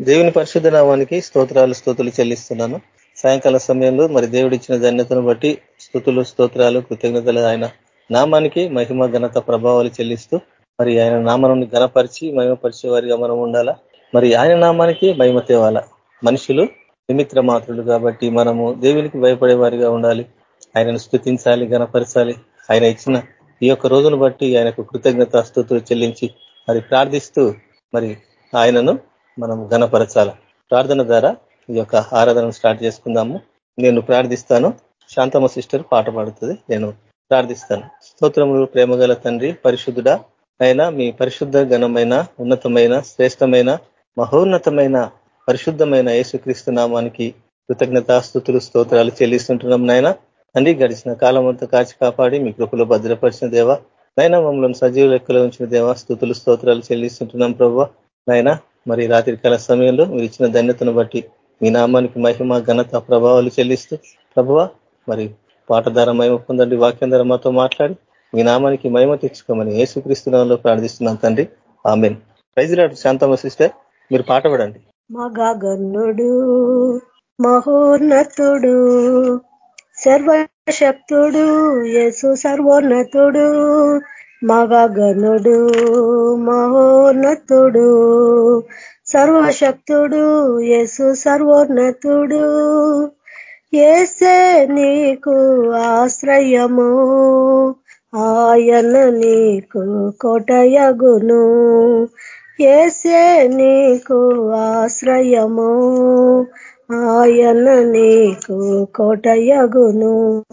దేవుని పరిశుద్ధ నామానికి స్తోత్రాలు స్తోతులు చెల్లిస్తున్నాను. సాయంకాల సమయంలో మరి దేవుడిచ్చిన ధన్యతను బట్టి స్థుతులు స్తోత్రాలు కృతజ్ఞతలు ఆయన నామానికి మహిమ ఘనత ప్రభావాలు చెల్లిస్తూ మరి ఆయన నామాన్ని ఘనపరిచి మహిమపరిచే వారిగా మనం ఉండాలా? మరి ఆయన నామానికి మహిమ తేవాలా? మనుషులు నిమిత్ర మాత్రులు కాబట్టి మనము దేవునికి భయపడే వారిగా ఉండాలి. ఆయనను స్థుతించాలి ఘనపరచాలి. ఆయన ఇచ్చిన ఈ యొక్క రోజును బట్టి ఆయనకు కృతజ్ఞత స్థుతులు చెల్లించి మరి ప్రార్థిస్తూ మరి ఆయనను మనం ఘనపరచాల? ప్రార్థన ద్వారా ఈ యొక్క ఆరాధనను స్టార్ట్ చేసుకుందాము. నేను ప్రార్థిస్తాను. శాంతమ్మ సిస్టర్ పాట పాడుతుంది. నేను ప్రార్థిస్తాను. స్తోత్రములు ప్రేమగల తండ్రి పరిశుద్ధుడా అయినా మీ పరిశుద్ధ ఘనమైన ఉన్నతమైన శ్రేష్టమైన మహోన్నతమైన పరిశుద్ధమైన యేసుక్రీస్తు నామానికి కృతజ్ఞతాస్థుతులు స్తోత్రాలు చెల్లిస్తుంటున్నాం నాయన. తండ్రి గడిచిన కాలం అంతా కాచి కాపాడి మీ కృపలో భద్రపరిచిన దేవ. నైనా మమ్మల్ని సజీవ లెక్కలో ఉంచిన దేవ స్థుతులు స్తోత్రాలు చెల్లిస్తుంటున్నాం ప్రభు. నాయన మరి రాత్రికాల సమయంలో మీరు ఇచ్చిన ధన్యతను బట్టి మీ నామానికి మహిమ ఘనత ప్రభావాలు చెల్లిస్తూ ప్రభువ మరి పాట ధర మహిమ పొందండి వాక్యం ధర మాతో మాట్లాడి మీ నామానికి మహిమ తెచ్చుకోమని ఏసుక్రీస్తునామంలో ప్రార్థిస్తున్నాం తండ్రి. ఆమెన్. ప్రైజ్లాడు శాంతమ్మ సిస్టర్ మీరు పాట పడండి మగన్నుడు మహోన్నతుడు సర్వశక్తుడు యేసు సర్వోన్నతుడు మగగనుడు మహోన్నతుడు సర్వశక్తుడు యేసు సర్వోన్నతుడు. ఏసే నీకు ఆశ్రయము ఆయన నీకు కోటయగును. ఏసే నీకు ఆశ్రయము ఆయన నీకు కోటయగును.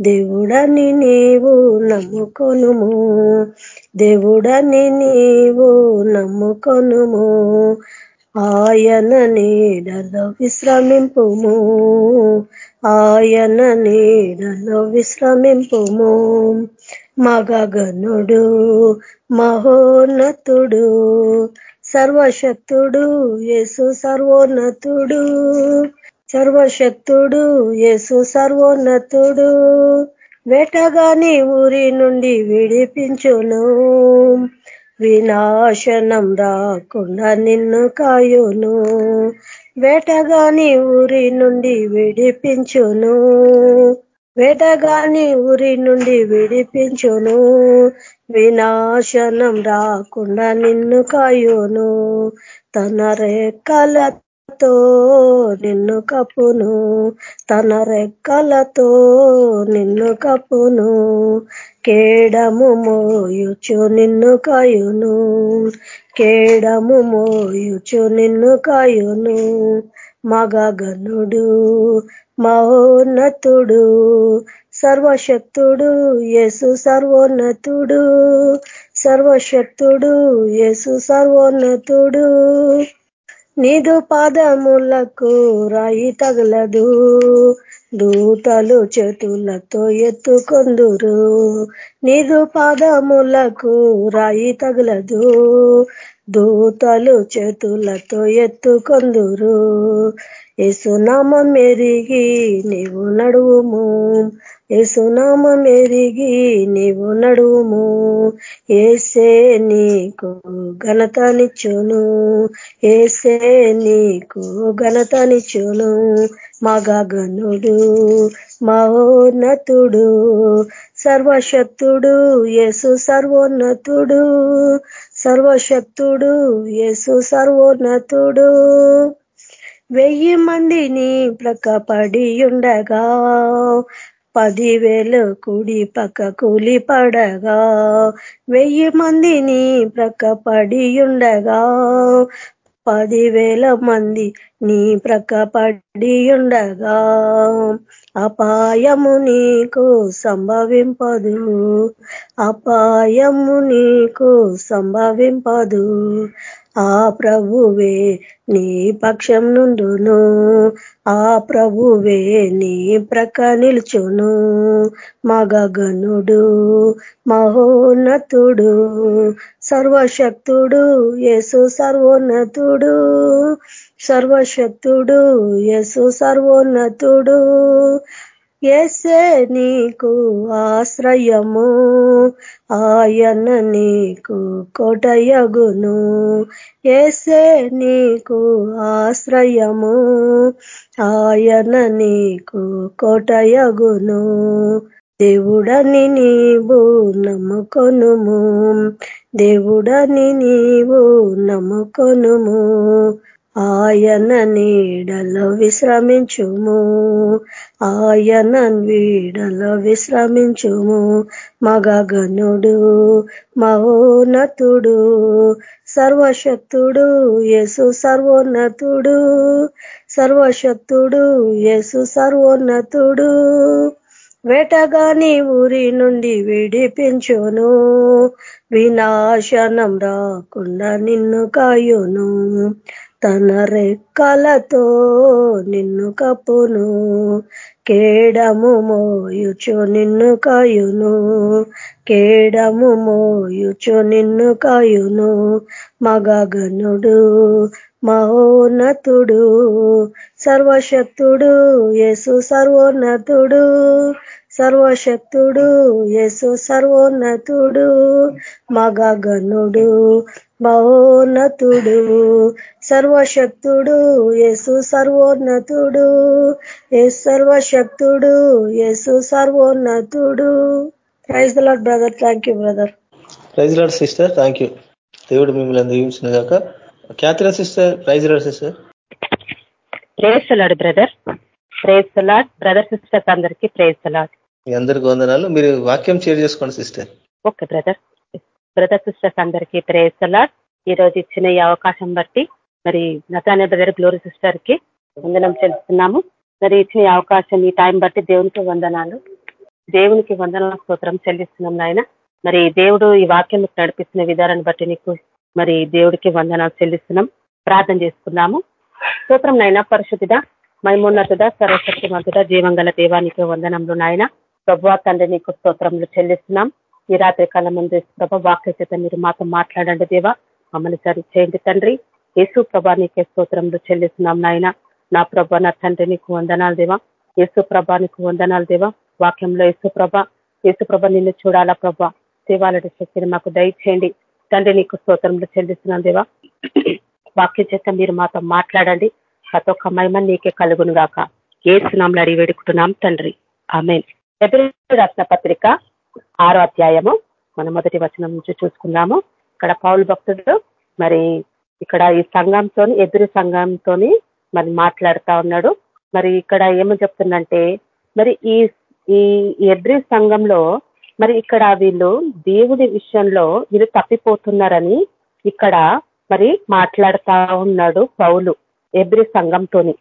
దేవుడని నీవు నమ్ముకొనుము. దేవుడని నీవు నమ్ముకొనుము. ఆయన నీడలో విశ్రమింపుము. ఆయన నీడలో విశ్రమింపుము. మగగనుడు మహోన్నతుడు సర్వశక్తుడు యేసు సర్వోన్నతుడు. సర్వశక్తుడు యేసు సర్వోన్నతుడు. వేటగాని ఊరి నుండి విడిపించును. వినాశనం రాకుండా నిన్ను కాయును. వేటగాని ఊరి నుండి విడిపించును. వేటగాని ఊరి నుండి విడిపించును. వినాశనం రాకుండా నిన్ను కాయును. తన రెక్కల రెక్కలతో నిన్ను కప్పును తన రెక్కలతో నిన్ను కప్పును కేడము మోయుచు నిన్ను కయును కేడము మోయుచు నిన్ను కయును మగగనుడు మహోన్నతుడు సర్వశక్తుడు యేసు సర్వోన్నతుడు సర్వశక్తుడు యేసు సర్వోన్నతుడు. నీదు పాదములకు రాయి తగలదు. దూతలు చేతులతో ఎత్తుకొందురు. నీదు పాదములకు రాయి తగలదు. దూతలు చేతులతో ఎత్తుకొందురు. ఏసునామం మెరిగి నీవు నడువుము. ఏసునామం ఎరిగి నీవు నడుము. ఏసే నీకు ఘనతనిచ్చును ఏసే నీకు ఘనతనిచ్చును మగగనుడు మహోన్నతుడు సర్వశక్తుడు యేసు సర్వోన్నతుడు. సర్వశక్తుడు యేసు సర్వోన్నతుడు. వెయ్యి మందిని ప్రక్కపడి ఉండగా పదివేలు కుడి పక్క కూలి పడగా వెయ్యి మందిని ప్రక్కపడి ఉండగా పదివేల మంది నీ ప్రక్క పడి ఉండగా అపాయము నీకు సంభవింపదు అపాయము నీకు సంభవింపదు. ఆ ప్రభువే నీ పక్షం నుండును. ఆ ప్రభువే నీ ప్రక్క నిల్చును. మగగనుడు మహోన్నతుడు సర్వశక్తుడు యేసు సర్వోన్నతుడు. సర్వశక్తుడు యేసు సర్వోన్నతుడు. ఎసే నీకు ఆశ్రయము ఆయన నీకు కొటయగును. ఎసే నీకు ఆశ్రయము ఆయన నీకు కొటయగును. దేవుడని నీవు నమ్ముకొనుము దేవుడని నీవు నమ్ముకొనుము. ఆయన నీడలో విశ్రమించుము. ఆయన వీడలో విశ్రమించుము. మగగనుడు మహోన్నతుడు సర్వశక్తుడు యేసు సర్వోన్నతుడు సర్వశక్తుడు యేసు సర్వోన్నతుడు. వేటగాని ఊరి నుండి విడిపించును. వినాశనం రాకుండా నిన్ను కాయును. తన రెక్కలతో నిన్ను కప్పును కేడము మోయుచు నిన్ను కయును కేడము మోయుచు నిన్ను కయును మగగనుడు మహోన్నతుడు సర్వశక్తుడు యేసు సర్వోన్నతుడు సర్వశక్తుడు యేసు సర్వోన్నతుడు మగగనుడు మహోన్నతుడు సర్వశక్తుడు యేసు సర్వోన్నతుడు ఏ సర్వశక్తుడు యేసు సర్వోన్నతుడు. Praise the Lord brother thank you brother praise Lord sister thank you దేవుడు మిమ్మల్ని దీవించిన గాక Catherine sister praise Lord sister praise Lord brother praise Lord brother sisters అందరికీ ప్రేజ్ లాడ్ మీ అందరికి వందనాలు. మీరు వాక్యం షేర్ చేసుకోండి sister okay brother brother sisters అందరికీ ప్రేజ్ లాడ్ ఈ రోజు ఇచ్చిన ఈ అవకాశం బట్టి మరి నతానే బ్రదర్ గ్లోరీ సిస్టర్కి వందనం చెల్లిస్తున్నాము. మరి ఇచ్చిన అవకాశం ఈ టైం బట్టి దేవునికి వందనాలు. దేవునికి వందనాల స్తోత్రం చెల్లిస్తున్నాం నాయన. మరి దేవుడు ఈ వాక్యం నడిపిస్తున్న విధానాన్ని బట్టి నీకు మరి దేవుడికి వందనాలు చెల్లిస్తున్నాం. ప్రార్థన చేసుకున్నాము. స్తోత్రం నాయన పరిశుద్ధిద మైమోన్నతుడ సర్వశక్తిమంతుడ జీవంగల దేవానికి వందనంలో నాయన. ప్రభా తండ్రి నీకు స్తోత్రంలో చెల్లిస్తున్నాం. ఈ రాత్రి కాలం ముందు ప్రభ వాక్య చేత మీరు మాతో మాట్లాడండి దేవా. మమ్మల్ని సరి చేయండి తండ్రి. యేసు ప్రభా నీకే స్తోత్రంలో చెల్లిస్తున్నాం నాయన. నా ప్రభ నా తండ్రి నీకు వందనాలు దేవా. యేసు ప్రభా నీకు వందనాలు దేవా. వాక్యంలో యేసు ప్రభ యేసు ప్రభ నిన్ను చూడాలా ప్రభ. దేవాలటి శక్తిని మాకు దయచేయండి. తండ్రి నీకు స్తోత్రంలో చెల్లిస్తున్నాం దేవా. వాక్యం చేత మీరు మాతో మాట్లాడండి. ప్రతి ఒక్క మహిమ నీకే కలుగును గాక. ఏ సునాంలో అడిగి వేడుకుంటున్నాం తండ్రి. ఆమెన్. రాసిన పత్రిక ఆరో అధ్యాయము. మన మొదటి వచనం నుంచి చూసుకున్నాము ఇక్కడ పౌలు భక్తుడు మరి ఇక్కడ ఈ సంఘంతో ఎదురు సంఘంతో మరి మాట్లాడుతా ఉన్నాడు. మరి ఇక్కడ ఏమని చెప్తుందంటే మరి ఈ ఈ ఎద్రి సంఘంలో మరి ఇక్కడ వీళ్ళు దేవుడి విషయంలో వీళ్ళు తప్పిపోతున్నారని ఇక్కడ మరి మాట్లాడుతా ఉన్నాడు పౌలు ఎబ్రి సంఘంతోని.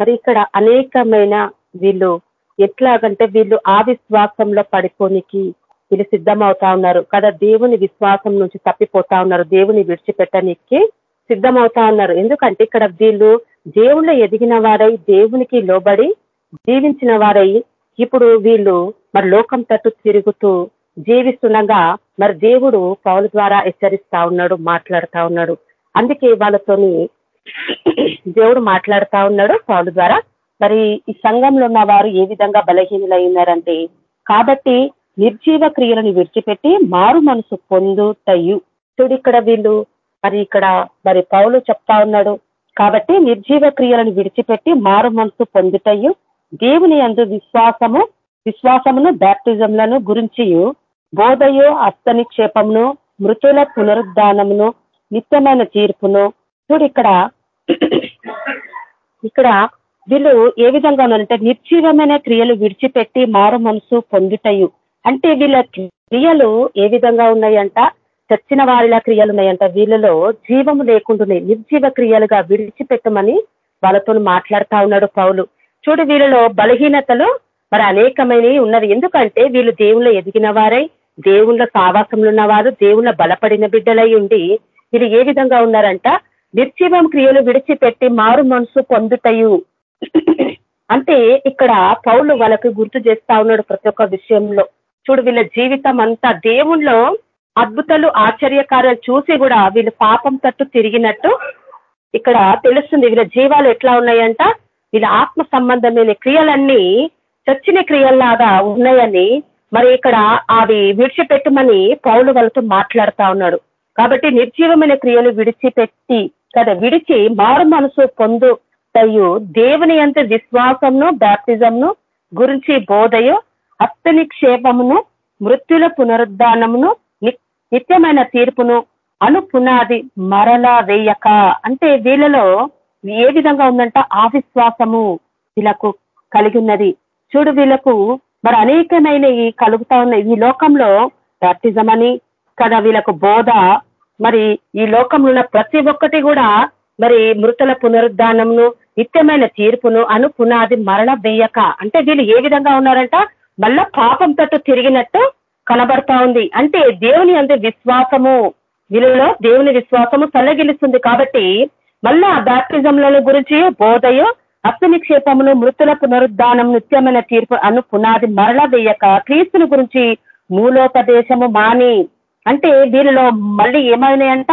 మరి ఇక్కడ అనేకమైన వీళ్ళు ఎట్లాగంటే వీళ్ళు ఆ విశ్వాసంలో పడిపోనికి వీళ్ళు సిద్ధమవుతా ఉన్నారు. కదా దేవుని విశ్వాసం నుంచి తప్పిపోతా ఉన్నారు. దేవుని విడిచిపెట్టనికి సిద్ధమవుతా ఉన్నారు. ఎందుకంటే ఇక్కడ వీళ్ళు దేవుళ్ళ ఎదిగిన వారై దేవునికి లోబడి జీవించిన వారై ఇప్పుడు వీళ్ళు మరి లోకం తట్టు తిరుగుతూ జీవిస్తుండగా మరి దేవుడు పౌల ద్వారా హెచ్చరిస్తా ఉన్నాడు మాట్లాడుతా ఉన్నాడు. అందుకే వాళ్ళతోని దేవుడు మాట్లాడుతా ఉన్నాడు పౌలు ద్వారా మరి ఈ సంఘంలో ఉన్న వారు ఏ విధంగా బలహీనులైనారంటే కాబట్టి నిర్జీవ క్రియలను విడిచిపెట్టి మారు మనసు పొందుతయు చూడు ఇక్కడ వీళ్ళు మరి ఇక్కడ మరి పౌలు చెప్తా ఉన్నాడు. కాబట్టి నిర్జీవ క్రియలను విడిచిపెట్టి మారు మనసు పొందుటయు దేవుని అందు విశ్వాసము విశ్వాసమును బ్యాప్టిజంలను గురించి బోధయు హస్తనిక్షేపమును మృతుల పునరుద్ధానమును నిత్యమైన తీర్పును. చూడు ఇక్కడ ఇక్కడ వీళ్ళు ఏ విధంగా ఉన్నారంటే నిర్జీవమైన క్రియలు విడిచిపెట్టి మారు మనసు పొందుటయు. అంటే వీళ్ళ క్రియలు ఏ విధంగా ఉన్నాయంట? చచ్చిన వారిలా క్రియలు ఉన్నాయంట. వీళ్ళలో జీవము లేకుండానే నిర్జీవ క్రియలుగా విడిచిపెట్టమని వాళ్ళతో మాట్లాడుతా ఉన్నాడు పౌలు. చూడు వీళ్ళలో బలహీనతలు మరి అనేకమైనవి ఉన్నవి. ఎందుకంటే వీళ్ళు దేవుళ్ళ ఎదిగిన వారై దేవుళ్ళ సావాసంలో ఉన్నవారు దేవుళ్ళ బలపడిన బిడ్డలై ఉండి వీళ్ళు ఏ విధంగా ఉన్నారంట? నిర్జీవం క్రియలు విడిచిపెట్టి మారు మనసు పొందుటయు. అంటే ఇక్కడ పౌలు వాళ్ళకు గుర్తు చేస్తా ఉన్నాడు ప్రతి ఒక్క విషయంలో. చూడు వీళ్ళ జీవితం అంతా దేవుణ్ణిలో అద్భుతాలు ఆశ్చర్యకార్యాలు చూసి కూడా వీళ్ళు పాపం తట్టు తిరిగినట్టు ఇక్కడ తెలుస్తుంది. వీళ్ళ జీవాలు ఎట్లా ఉన్నాయంట? వీళ్ళ ఆత్మ సంబంధమైన క్రియలన్నీ చచ్చిన క్రియల్లాగా ఉన్నాయని మరి ఇక్కడ అవి విడిచిపెట్టమని పౌలు వాళ్ళతో మాట్లాడుతా ఉన్నాడు. కాబట్టి నిర్జీవమైన క్రియలు విడిచిపెట్టి కదా విడిచి మారు మనసు పొందు పొందుటయు దేవుని అంత విశ్వాసంను బ్యాప్తిజంను గురించి బోధయు అస్తనిక్షేపమును మృత్యుల పునరుద్ధానమును నిత్యమైన తీర్పును అను పునాది మరలా వేయక. అంటే వీళ్ళలో ఏ విధంగా ఉందంట? అవిశ్వాసము వీళ్ళకు కలిగి ఉన్నది చూడు వీళ్ళకు మరి అనేకమైన ఈ కలుగుతా ఉన్న ఈ లోకంలో బ్యాప్టిజం అని కదా వీళ్ళకు బోధ. మరి ఈ లోకంలో ఉన్న ప్రతి ఒక్కటి కూడా మరి మృతుల పునరుద్ధానమును నిత్యమైన తీర్పును అను పునాది మరణ వేయక. అంటే వీళ్ళు ఏ విధంగా ఉన్నారంట? మళ్ళా పాపం తట్టు తిరిగినట్టు కనబడతా ఉంది. అంటే దేవుని అందే విశ్వాసము. వీళ్ళలో దేవుని విశ్వాసము తల్లగిలుస్తుంది కాబట్టి మళ్ళా బ్యాప్టిజంల గురించి బోధయో అప్తనిక్షేపమును మృతుల పునరుద్ధానం నిత్యమైన తీర్పు అను పునాది మరల వేయక. క్రీస్తుని గురించి మూలోపదేశము మాని. అంటే వీళ్ళలో మళ్ళీ ఏమైనాయంట?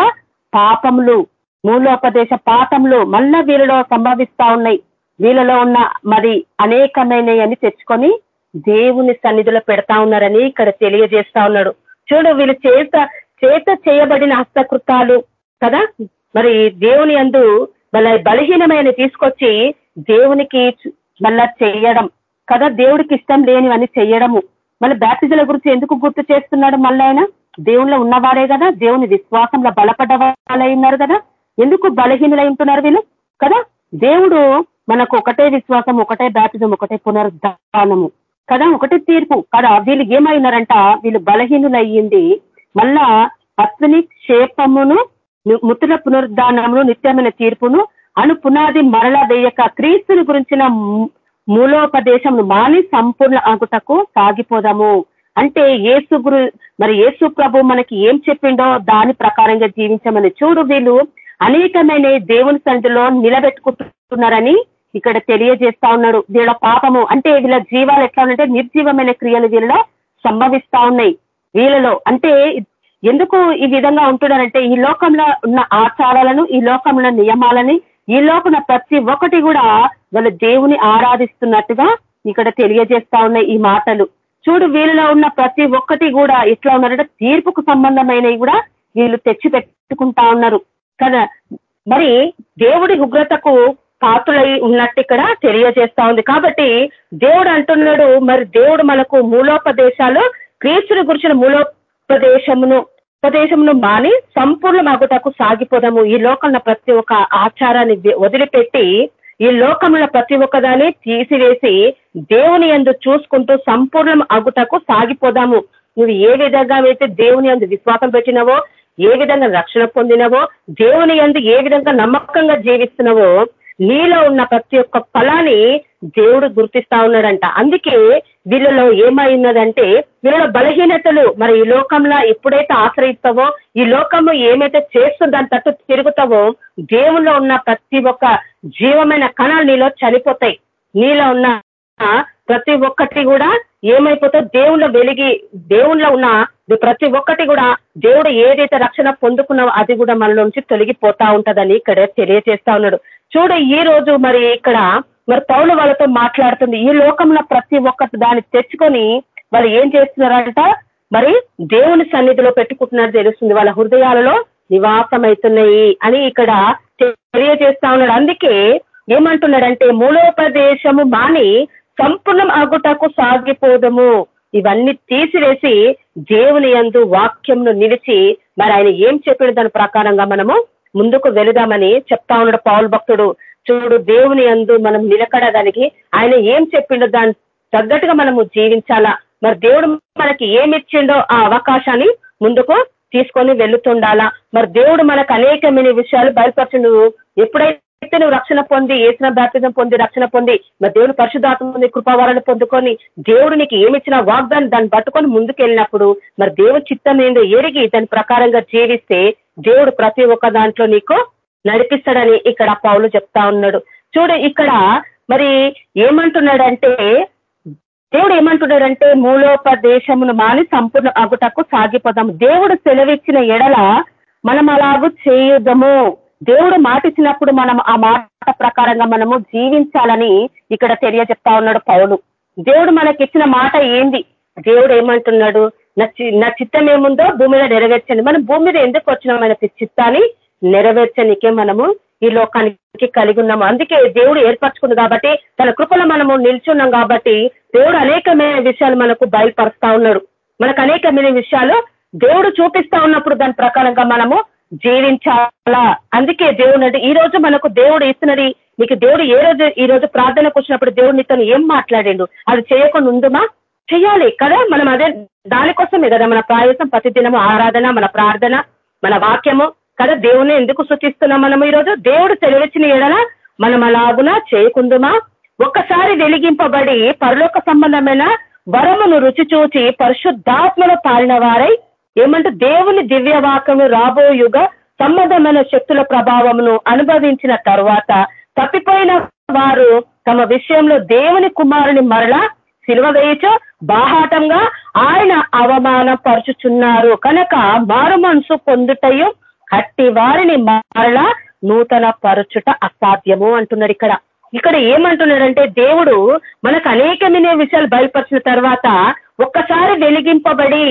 పాపములు. మూలోపదేశ పాఠములు మళ్ళా వీళ్ళలో సంభవిస్తా ఉన్నాయి. వీళ్ళలో ఉన్న మరి అనేకమైనవి అని తెచ్చుకొని దేవుని సన్నిధిలో పెడతా ఉన్నారని ఇక్కడ తెలియజేస్తా ఉన్నాడు. చూడు వీళ్ళు చేత చేత చేయబడిన హస్తకృతాలు కదా? మరి దేవుని అందు మళ్ళీ బలహీనమైన తీసుకొచ్చి దేవునికి మళ్ళా చేయడం కదా? దేవుడికి ఇష్టం లేనివన్నీ చేయడము. మళ్ళీ బ్యాప్తిజుల గురించి ఎందుకు గుర్తు చేస్తున్నాడు మళ్ళీ ఆయన? ఉన్నవారే కదా? దేవుని విశ్వాసంలో బలపడ్డ వాళ్ళైన్నారు కదా? ఎందుకు బలహీనులై ఉంటున్నారు వీళ్ళు? కదా? దేవుడు మనకు ఒకటే విశ్వాసం ఒకటే బ్యాప్టిజం ఒకటే పునరుద్ధానము. కదా? ఒకటే తీర్పు. కదా? వీళ్ళు ఏమైనారంట? వీళ్ళు బలహీనులయ్యింది. మళ్ళా అశ్విని క్షేపమును ముతుల పునరుద్ధానమును నిత్యమైన తీర్పును అను పునాది మరల వేయక క్రీస్తుని గురించిన మూలోపదేశం మాని సంపూర్ణ అంకుటకు సాగిపోదాము. అంటే ఏసు గురు మరి ఏసు ప్రభు మనకి ఏం చెప్పిండో దాని ప్రకారంగా జీవించమని చూడు వీళ్ళు. అనేకమైన దేవుని సన్నిధిలో నిలబెట్టుకుంటున్నారని ఇక్కడ తెలియజేస్తా ఉన్నాడు. వీళ్ళ పాపము అంటే వీళ్ళ జీవాలు ఎట్లా ఉంటే నిర్జీవమైన క్రియలు వీళ్ళలో సంభవిస్తా ఉన్నాయి. వీళ్ళలో అంటే ఎందుకు ఈ విధంగా ఉంటున్నారంటే ఈ లోకంలో ఉన్న ఆచారాలను ఈ లోకంలో నియమాలని ఈ లోపల ప్రతి ఒక్కటి కూడా వాళ్ళ దేవుని ఆరాధిస్తున్నట్టుగా ఇక్కడ తెలియజేస్తా ఉన్నాయి ఈ మాటలు. చూడు వీళ్ళలో ఉన్న ప్రతి ఒక్కటి కూడా ఎట్లా ఉన్నారంటే తీర్పుకు సంబంధమైనవి కూడా వీళ్ళు తెచ్చి పెట్టుకుంటా ఉన్నారు. కదా? మరి దేవుడి ఉగ్రతకు పాత్రులై ఉన్నట్టు ఇక్కడ తెలియజేస్తా ఉంది. కాబట్టి దేవుడు అంటున్నాడు మరి దేవుడు మనకు మూలోపదేశాలు క్రీస్తుని గురించిన మూలోపదేశమును ఉపదేశమును మాని సంపూర్ణ మగుటకు సాగిపోదాము. ఈ లోకంలో ప్రతి ఒక్క ఆచారాన్ని వదిలిపెట్టి ఈ లోకంలో ప్రతి ఒక్కదాన్ని తీసివేసి దేవుని ఎందు చూసుకుంటూ సంపూర్ణం అగుటకు సాగిపోదాము. నువ్వు ఏ విధంగా అయితే దేవుని అందు విశ్వాసం పెట్టినవో ఏ విధంగా రక్షణ పొందినవో దేవుని ఎందు ఏ విధంగా నమ్మకంగా జీవిస్తున్నావో నీలో ఉన్న ప్రతి ఒక్క ఫలాన్ని దేవుడు గుర్తిస్తా ఉన్నాడంట. అందుకే వీళ్ళలో ఏమైనదంటే వీళ్ళ బలహీనతలు మరి ఈ లోకంలో ఎప్పుడైతే ఆశ్రయిస్తావో ఈ లోకము ఏమైతే చేస్తుందో దాని తట్టు తిరుగుతావో దేవుల్లో ఉన్న ప్రతి ఒక్క జీవమైన కణాలు నీలో చనిపోతాయి. నీలో ఉన్న ప్రతి ఒక్కటి కూడా ఏమైపోతే దేవుళ్ళ వెలిగి దేవుళ్ళ ఉన్న ప్రతి ఒక్కటి కూడా దేవుడు ఏదైతే రక్షణ పొందుకున్నావో అది కూడా మన నుంచి తొలగిపోతా ఉంటదని ఇక్కడ తెలియజేస్తా ఉన్నాడు. చూడు ఈ రోజు మరి ఇక్కడ మరి పౌలు వాళ్ళతో మాట్లాడుతుంది. ఈ లోకంలో ప్రతి ఒక్కటి దాన్ని తెచ్చుకొని వాళ్ళు ఏం చేస్తున్నారంట? మరి దేవుని సన్నిధిలో పెట్టుకుంటున్నట్టు తెలుస్తుంది. వాళ్ళ హృదయాలలో నివాసమవుతున్నాయి అని ఇక్కడ తెలియజేస్తా ఉన్నాడు. అందుకే ఏమంటున్నాడంటే మూలోపదేశము మాని సంపూర్ణం అగుటకు సాగిపోదము. ఇవన్నీ తీసివేసి దేవుని ఎందు వాక్యంను నిలిచి మరి ఆయన ఏం చెప్పిన దాని ప్రకారంగా మనము ముందుకు వెళదామని చెప్తా ఉన్నాడు పౌల్ భక్తుడు. చూడు దేవుని అందు మనం నిలకడడానికి ఆయన ఏం చెప్పిండో దాని తగ్గట్టుగా మనము జీవించాలా? మరి దేవుడు మనకి ఏమిచ్చిండో ఆ అవకాశాన్ని ముందుకు తీసుకొని వెళుతుండాలా? మరి దేవుడు మనకు అనేకమైన విషయాలు బయలుపరచు ఎప్పుడైతే నువ్వు రక్షణ పొంది ఏసిన బ్యాప్తిజం పొంది రక్షణ పొంది మరి దేవుడు పరిశుధాత్మ పొంది పొందుకొని దేవుడు నీకు ఏమిచ్చిన వాగ్దాన్ని దాన్ని పట్టుకొని ముందుకు వెళ్ళినప్పుడు మరి దేవుడి చిత్తం ఏందో ఎరిగి దాని ప్రకారంగా జీవిస్తే దేవుడు ప్రతి ఒక్క దాంట్లో నీకు నడిపిస్తాడని ఇక్కడ పౌలు చెప్తా ఉన్నాడు. చూడు ఇక్కడ మరి ఏమంటున్నాడంటే దేవుడు ఏమంటున్నాడంటే మూలోపదేశమును మాని సంపూర్ణ అగుటకు సాగిపోదాము. దేవుడు సెలవిచ్చిన ఎడల మనం అలాగూ చేయుదము. దేవుడు మాట ఇచ్చినప్పుడు మనం ఆ మాట ప్రకారంగా మనము జీవించాలని ఇక్కడ తెలియజెప్తా ఉన్నాడు పౌలు. దేవుడు మనకిచ్చిన మాట ఏంది? దేవుడు ఏమంటున్నాడు? నా చిత్తం ఏముందో భూమి మీద నెరవేర్చండి. మనం భూమి మీద ఎందుకు వచ్చినాం? చిత్తాన్ని నెరవేర్చనికే మనము ఈ లోకానికి కలిగి ఉన్నాము. అందుకే దేవుడు ఏర్పరచుకుంది కాబట్టి తన కృపలో మనము నిల్చున్నాం కాబట్టి దేవుడు అనేకమైన విషయాలు మనకు బయలుపరుస్తా ఉన్నాడు. మనకు అనేకమైన విషయాలు దేవుడు చూపిస్తా ఉన్నప్పుడు దాని ప్రకారంగా మనము జీవించాలా? అందుకే దేవుడు అంటే ఈ రోజు మనకు దేవుడు ఇస్తున్నది నీకు దేవుడు ఏ రోజు ఈ రోజు ప్రార్థనకు వచ్చినప్పుడు దేవుడు నీతో ఏం మాట్లాడిండు? అది చేయకుండా ఉందమా చెయ్యాలి కదా మనం అదే దానికోసమే కదా మన ప్రాయసం ప్రతిదినము ఆరాధన మన ప్రార్థన మన వాక్యము. కదా దేవుని ఎందుకు సూచిస్తున్నాం మనం ఈరోజు? దేవుడు సెలవిచ్చిన ఎడల మనం అలాగున చేయకుందుమా ఒక్కసారి వెలిగింపబడి పరలోక సంబంధమైన వరమును రుచి చూచి పరిశుద్ధాత్మలో పాలిన వారై ఏమంటే దేవుని దివ్య వాక్యము రాబోయుగ సంబంధమైన శక్తుల ప్రభావమును అనుభవించిన తర్వాత తప్పిపోయిన వారు తమ విషయంలో దేవుని కుమారుని మరలా సిలువ వేయచు బాహాటంగా ఆయన అవమానం పరుచుచున్నారు కనుక మారు మనసు పొందుటయు అట్టి వారిని మరలా నూతన పరుచుట అసాధ్యము అంటున్నాడు ఇక్కడ. ఇక్కడ ఏమంటున్నాడంటే దేవుడు మనకు అనేకమైన విషయాలు బయలుపరిచిన తర్వాత ఒక్కసారి వెలిగింపబడి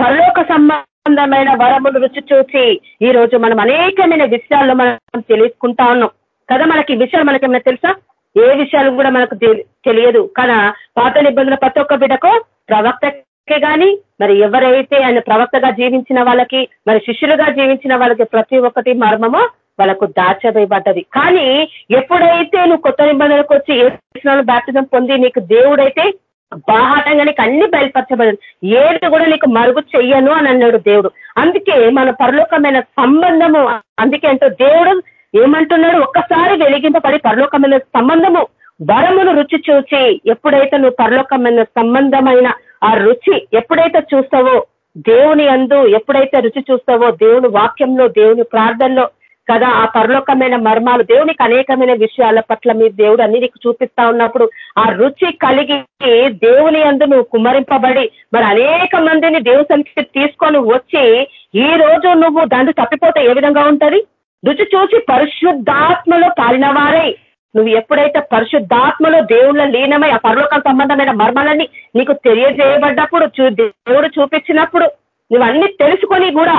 పరలోక సంబంధమైన వరములు రుచి చూచి ఈ రోజు మనం అనేకమైన విషయాల్లో మనం తెలుసుకుంటా ఉన్నాం. కదా మనకి విషయాలు మనకేమైనా తెలుసా? ఏ విషయాలు కూడా మనకు తెలియదు. కానీ పాత నిబంధన ప్రతి ఒక్క బిడ్డకు ప్రవక్తకే గాని మరి ఎవరైతే ఆయన ప్రవక్తగా జీవించిన వాళ్ళకి మరి శిష్యులుగా జీవించిన వాళ్ళకి ప్రతి ఒక్కటి మర్మమో వాళ్ళకు దాచబడ్డది కానీ ఎప్పుడైతే నువ్వు కొత్త నిబంధనకు వచ్చి ఏ బ్యాప్టిజం పొంది నీకు దేవుడైతే బాహాటంగా నీకు అన్ని బయలుపరచబడింది ఏది కూడా నీకు మరుగు చెయ్యను అని అన్నాడు దేవుడు. అందుకే మన పరలోకమైన సంబంధము అందుకే అంటూ దేవుడు ఏమంటున్నాడు? ఒక్కసారి వెలిగింపబడి పరలోకమైన సంబంధము వరమును రుచి చూచి ఎప్పుడైతే నువ్వు పరలోకమైన సంబంధమైన ఆ రుచి ఎప్పుడైతే చూస్తావో దేవుని అందు ఎప్పుడైతే రుచి చూస్తావో దేవుని వాక్యంలో దేవుని ప్రార్థనలో కదా ఆ పరలోకమైన మర్మాలు దేవునికి అనేకమైన విషయాల పట్ల మీ దేవుడు అన్ని నీకు చూపిస్తా ఉన్నప్పుడు ఆ రుచి కలిగి దేవుని అందు నువ్వు కుమ్మరింపబడి మరి అనేక మందిని దేవు సంఖ్య తీసుకొని వచ్చి ఈ రోజు నువ్వు దాన్ని తప్పిపోతే ఏ విధంగా ఉంటది? రుచి చూసి పరిశుద్ధాత్మలో కాలిన నువ్వు ఎప్పుడైతే పరిశుద్ధాత్మలో దేవుళ్ళ లీనమై ఆ పరలోక సంబంధమైన మర్మాలన్నీ నీకు తెలియజేయబడ్డప్పుడు దేవుడు చూపించినప్పుడు ఇవన్నీ తెలుసుకొని కూడా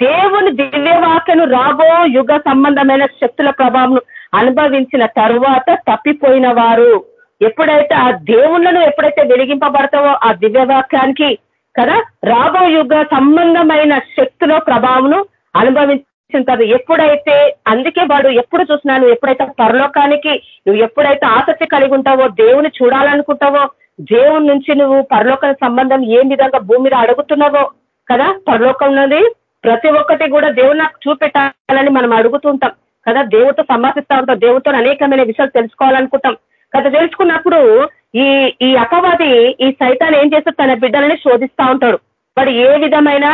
దేవుని దివ్యవాకను రాబో యుగ సంబంధమైన శక్తుల ప్రభావం అనుభవించిన తరువాత తప్పిపోయిన వారు. ఎప్పుడైతే ఆ దేవుళ్ళను ఎప్పుడైతే వెలిగింపబడతావో ఆ దివ్యవాక్యానికి కదా రాబో యుగ సంబంధమైన శక్తుల ప్రభావం అనుభవించిన తర్వాత ఎప్పుడైతే అందుకే వాడు ఎప్పుడు చూసినా నువ్వు ఎప్పుడైతే పరలోకానికి నువ్వు ఎప్పుడైతే ఆసక్తి కలిగి ఉంటావో దేవుని చూడాలనుకుంటావో దేవుని నుంచి నువ్వు పరలోక సంబంధం ఏ విధంగా భూమి మీద అడుగుతున్నావో కదా? పరలోకంలోది ప్రతి ఒక్కటి కూడా దేవుడు నాకు చూపెట్టాలని మనం అడుగుతుంటాం. కదా? దేవుడితో సమర్పిస్తా ఉంటాం. దేవుడితో అనేకమైన విషయాలు తెలుసుకోవాలనుకుంటాం. కదా తెలుసుకున్నప్పుడు ఈ ఈ అపవాది ఈ సైతాన్ని ఏం చేస్తే తన బిడ్డలని శోధిస్తా ఉంటాడు. వాడు ఏ విధమైన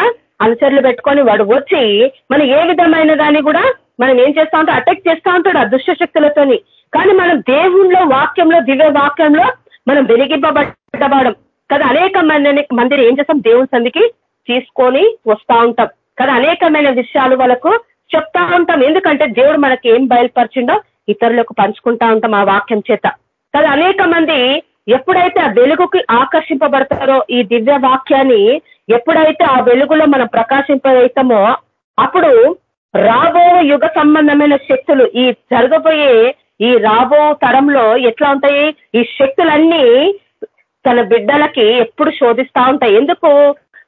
అనుచరులు పెట్టుకొని వాడు వచ్చి మనం ఏ విధమైన దాన్ని కూడా మనం ఏం చేస్తా ఉంటాం? అటాక్ చేస్తా ఉంటాడు ఆ దుష్ట శక్తులతోని కానీ మనం దేవుణ్ణిలో వాక్యంలో దివ్య వాక్యంలో మనం వెలిగింపబడ్డవాడం కదా అనేక మంది మందిని ఏం చేస్తాం? దేవుని సందికి తీసుకొని వస్తా ఉంటాం. కానీ అనేకమైన విషయాలు వాళ్ళకు చెప్తా ఉంటాం. ఎందుకంటే దేవుడు మనకి ఏం బయలుపరిచిండో ఇతరులకు పంచుకుంటా ఉంటాం ఆ వాక్యం చేత. కానీ అనేక మంది ఎప్పుడైతే ఆ వెలుగుకి ఆకర్షింపబడతారో ఈ దివ్య వాక్యాన్ని ఎప్పుడైతే ఆ వెలుగులో మనం ప్రకాశింపవుతామో అప్పుడు రాబో యుగ సంబంధమైన శక్తులు ఈ జరగబోయే ఈ రాబో తరంలో ఎట్లా ఉంటాయి? ఈ శక్తులన్నీ తన బిడ్డలకి ఎప్పుడు శోధిస్తా ఉంటాయి. ఎందుకు?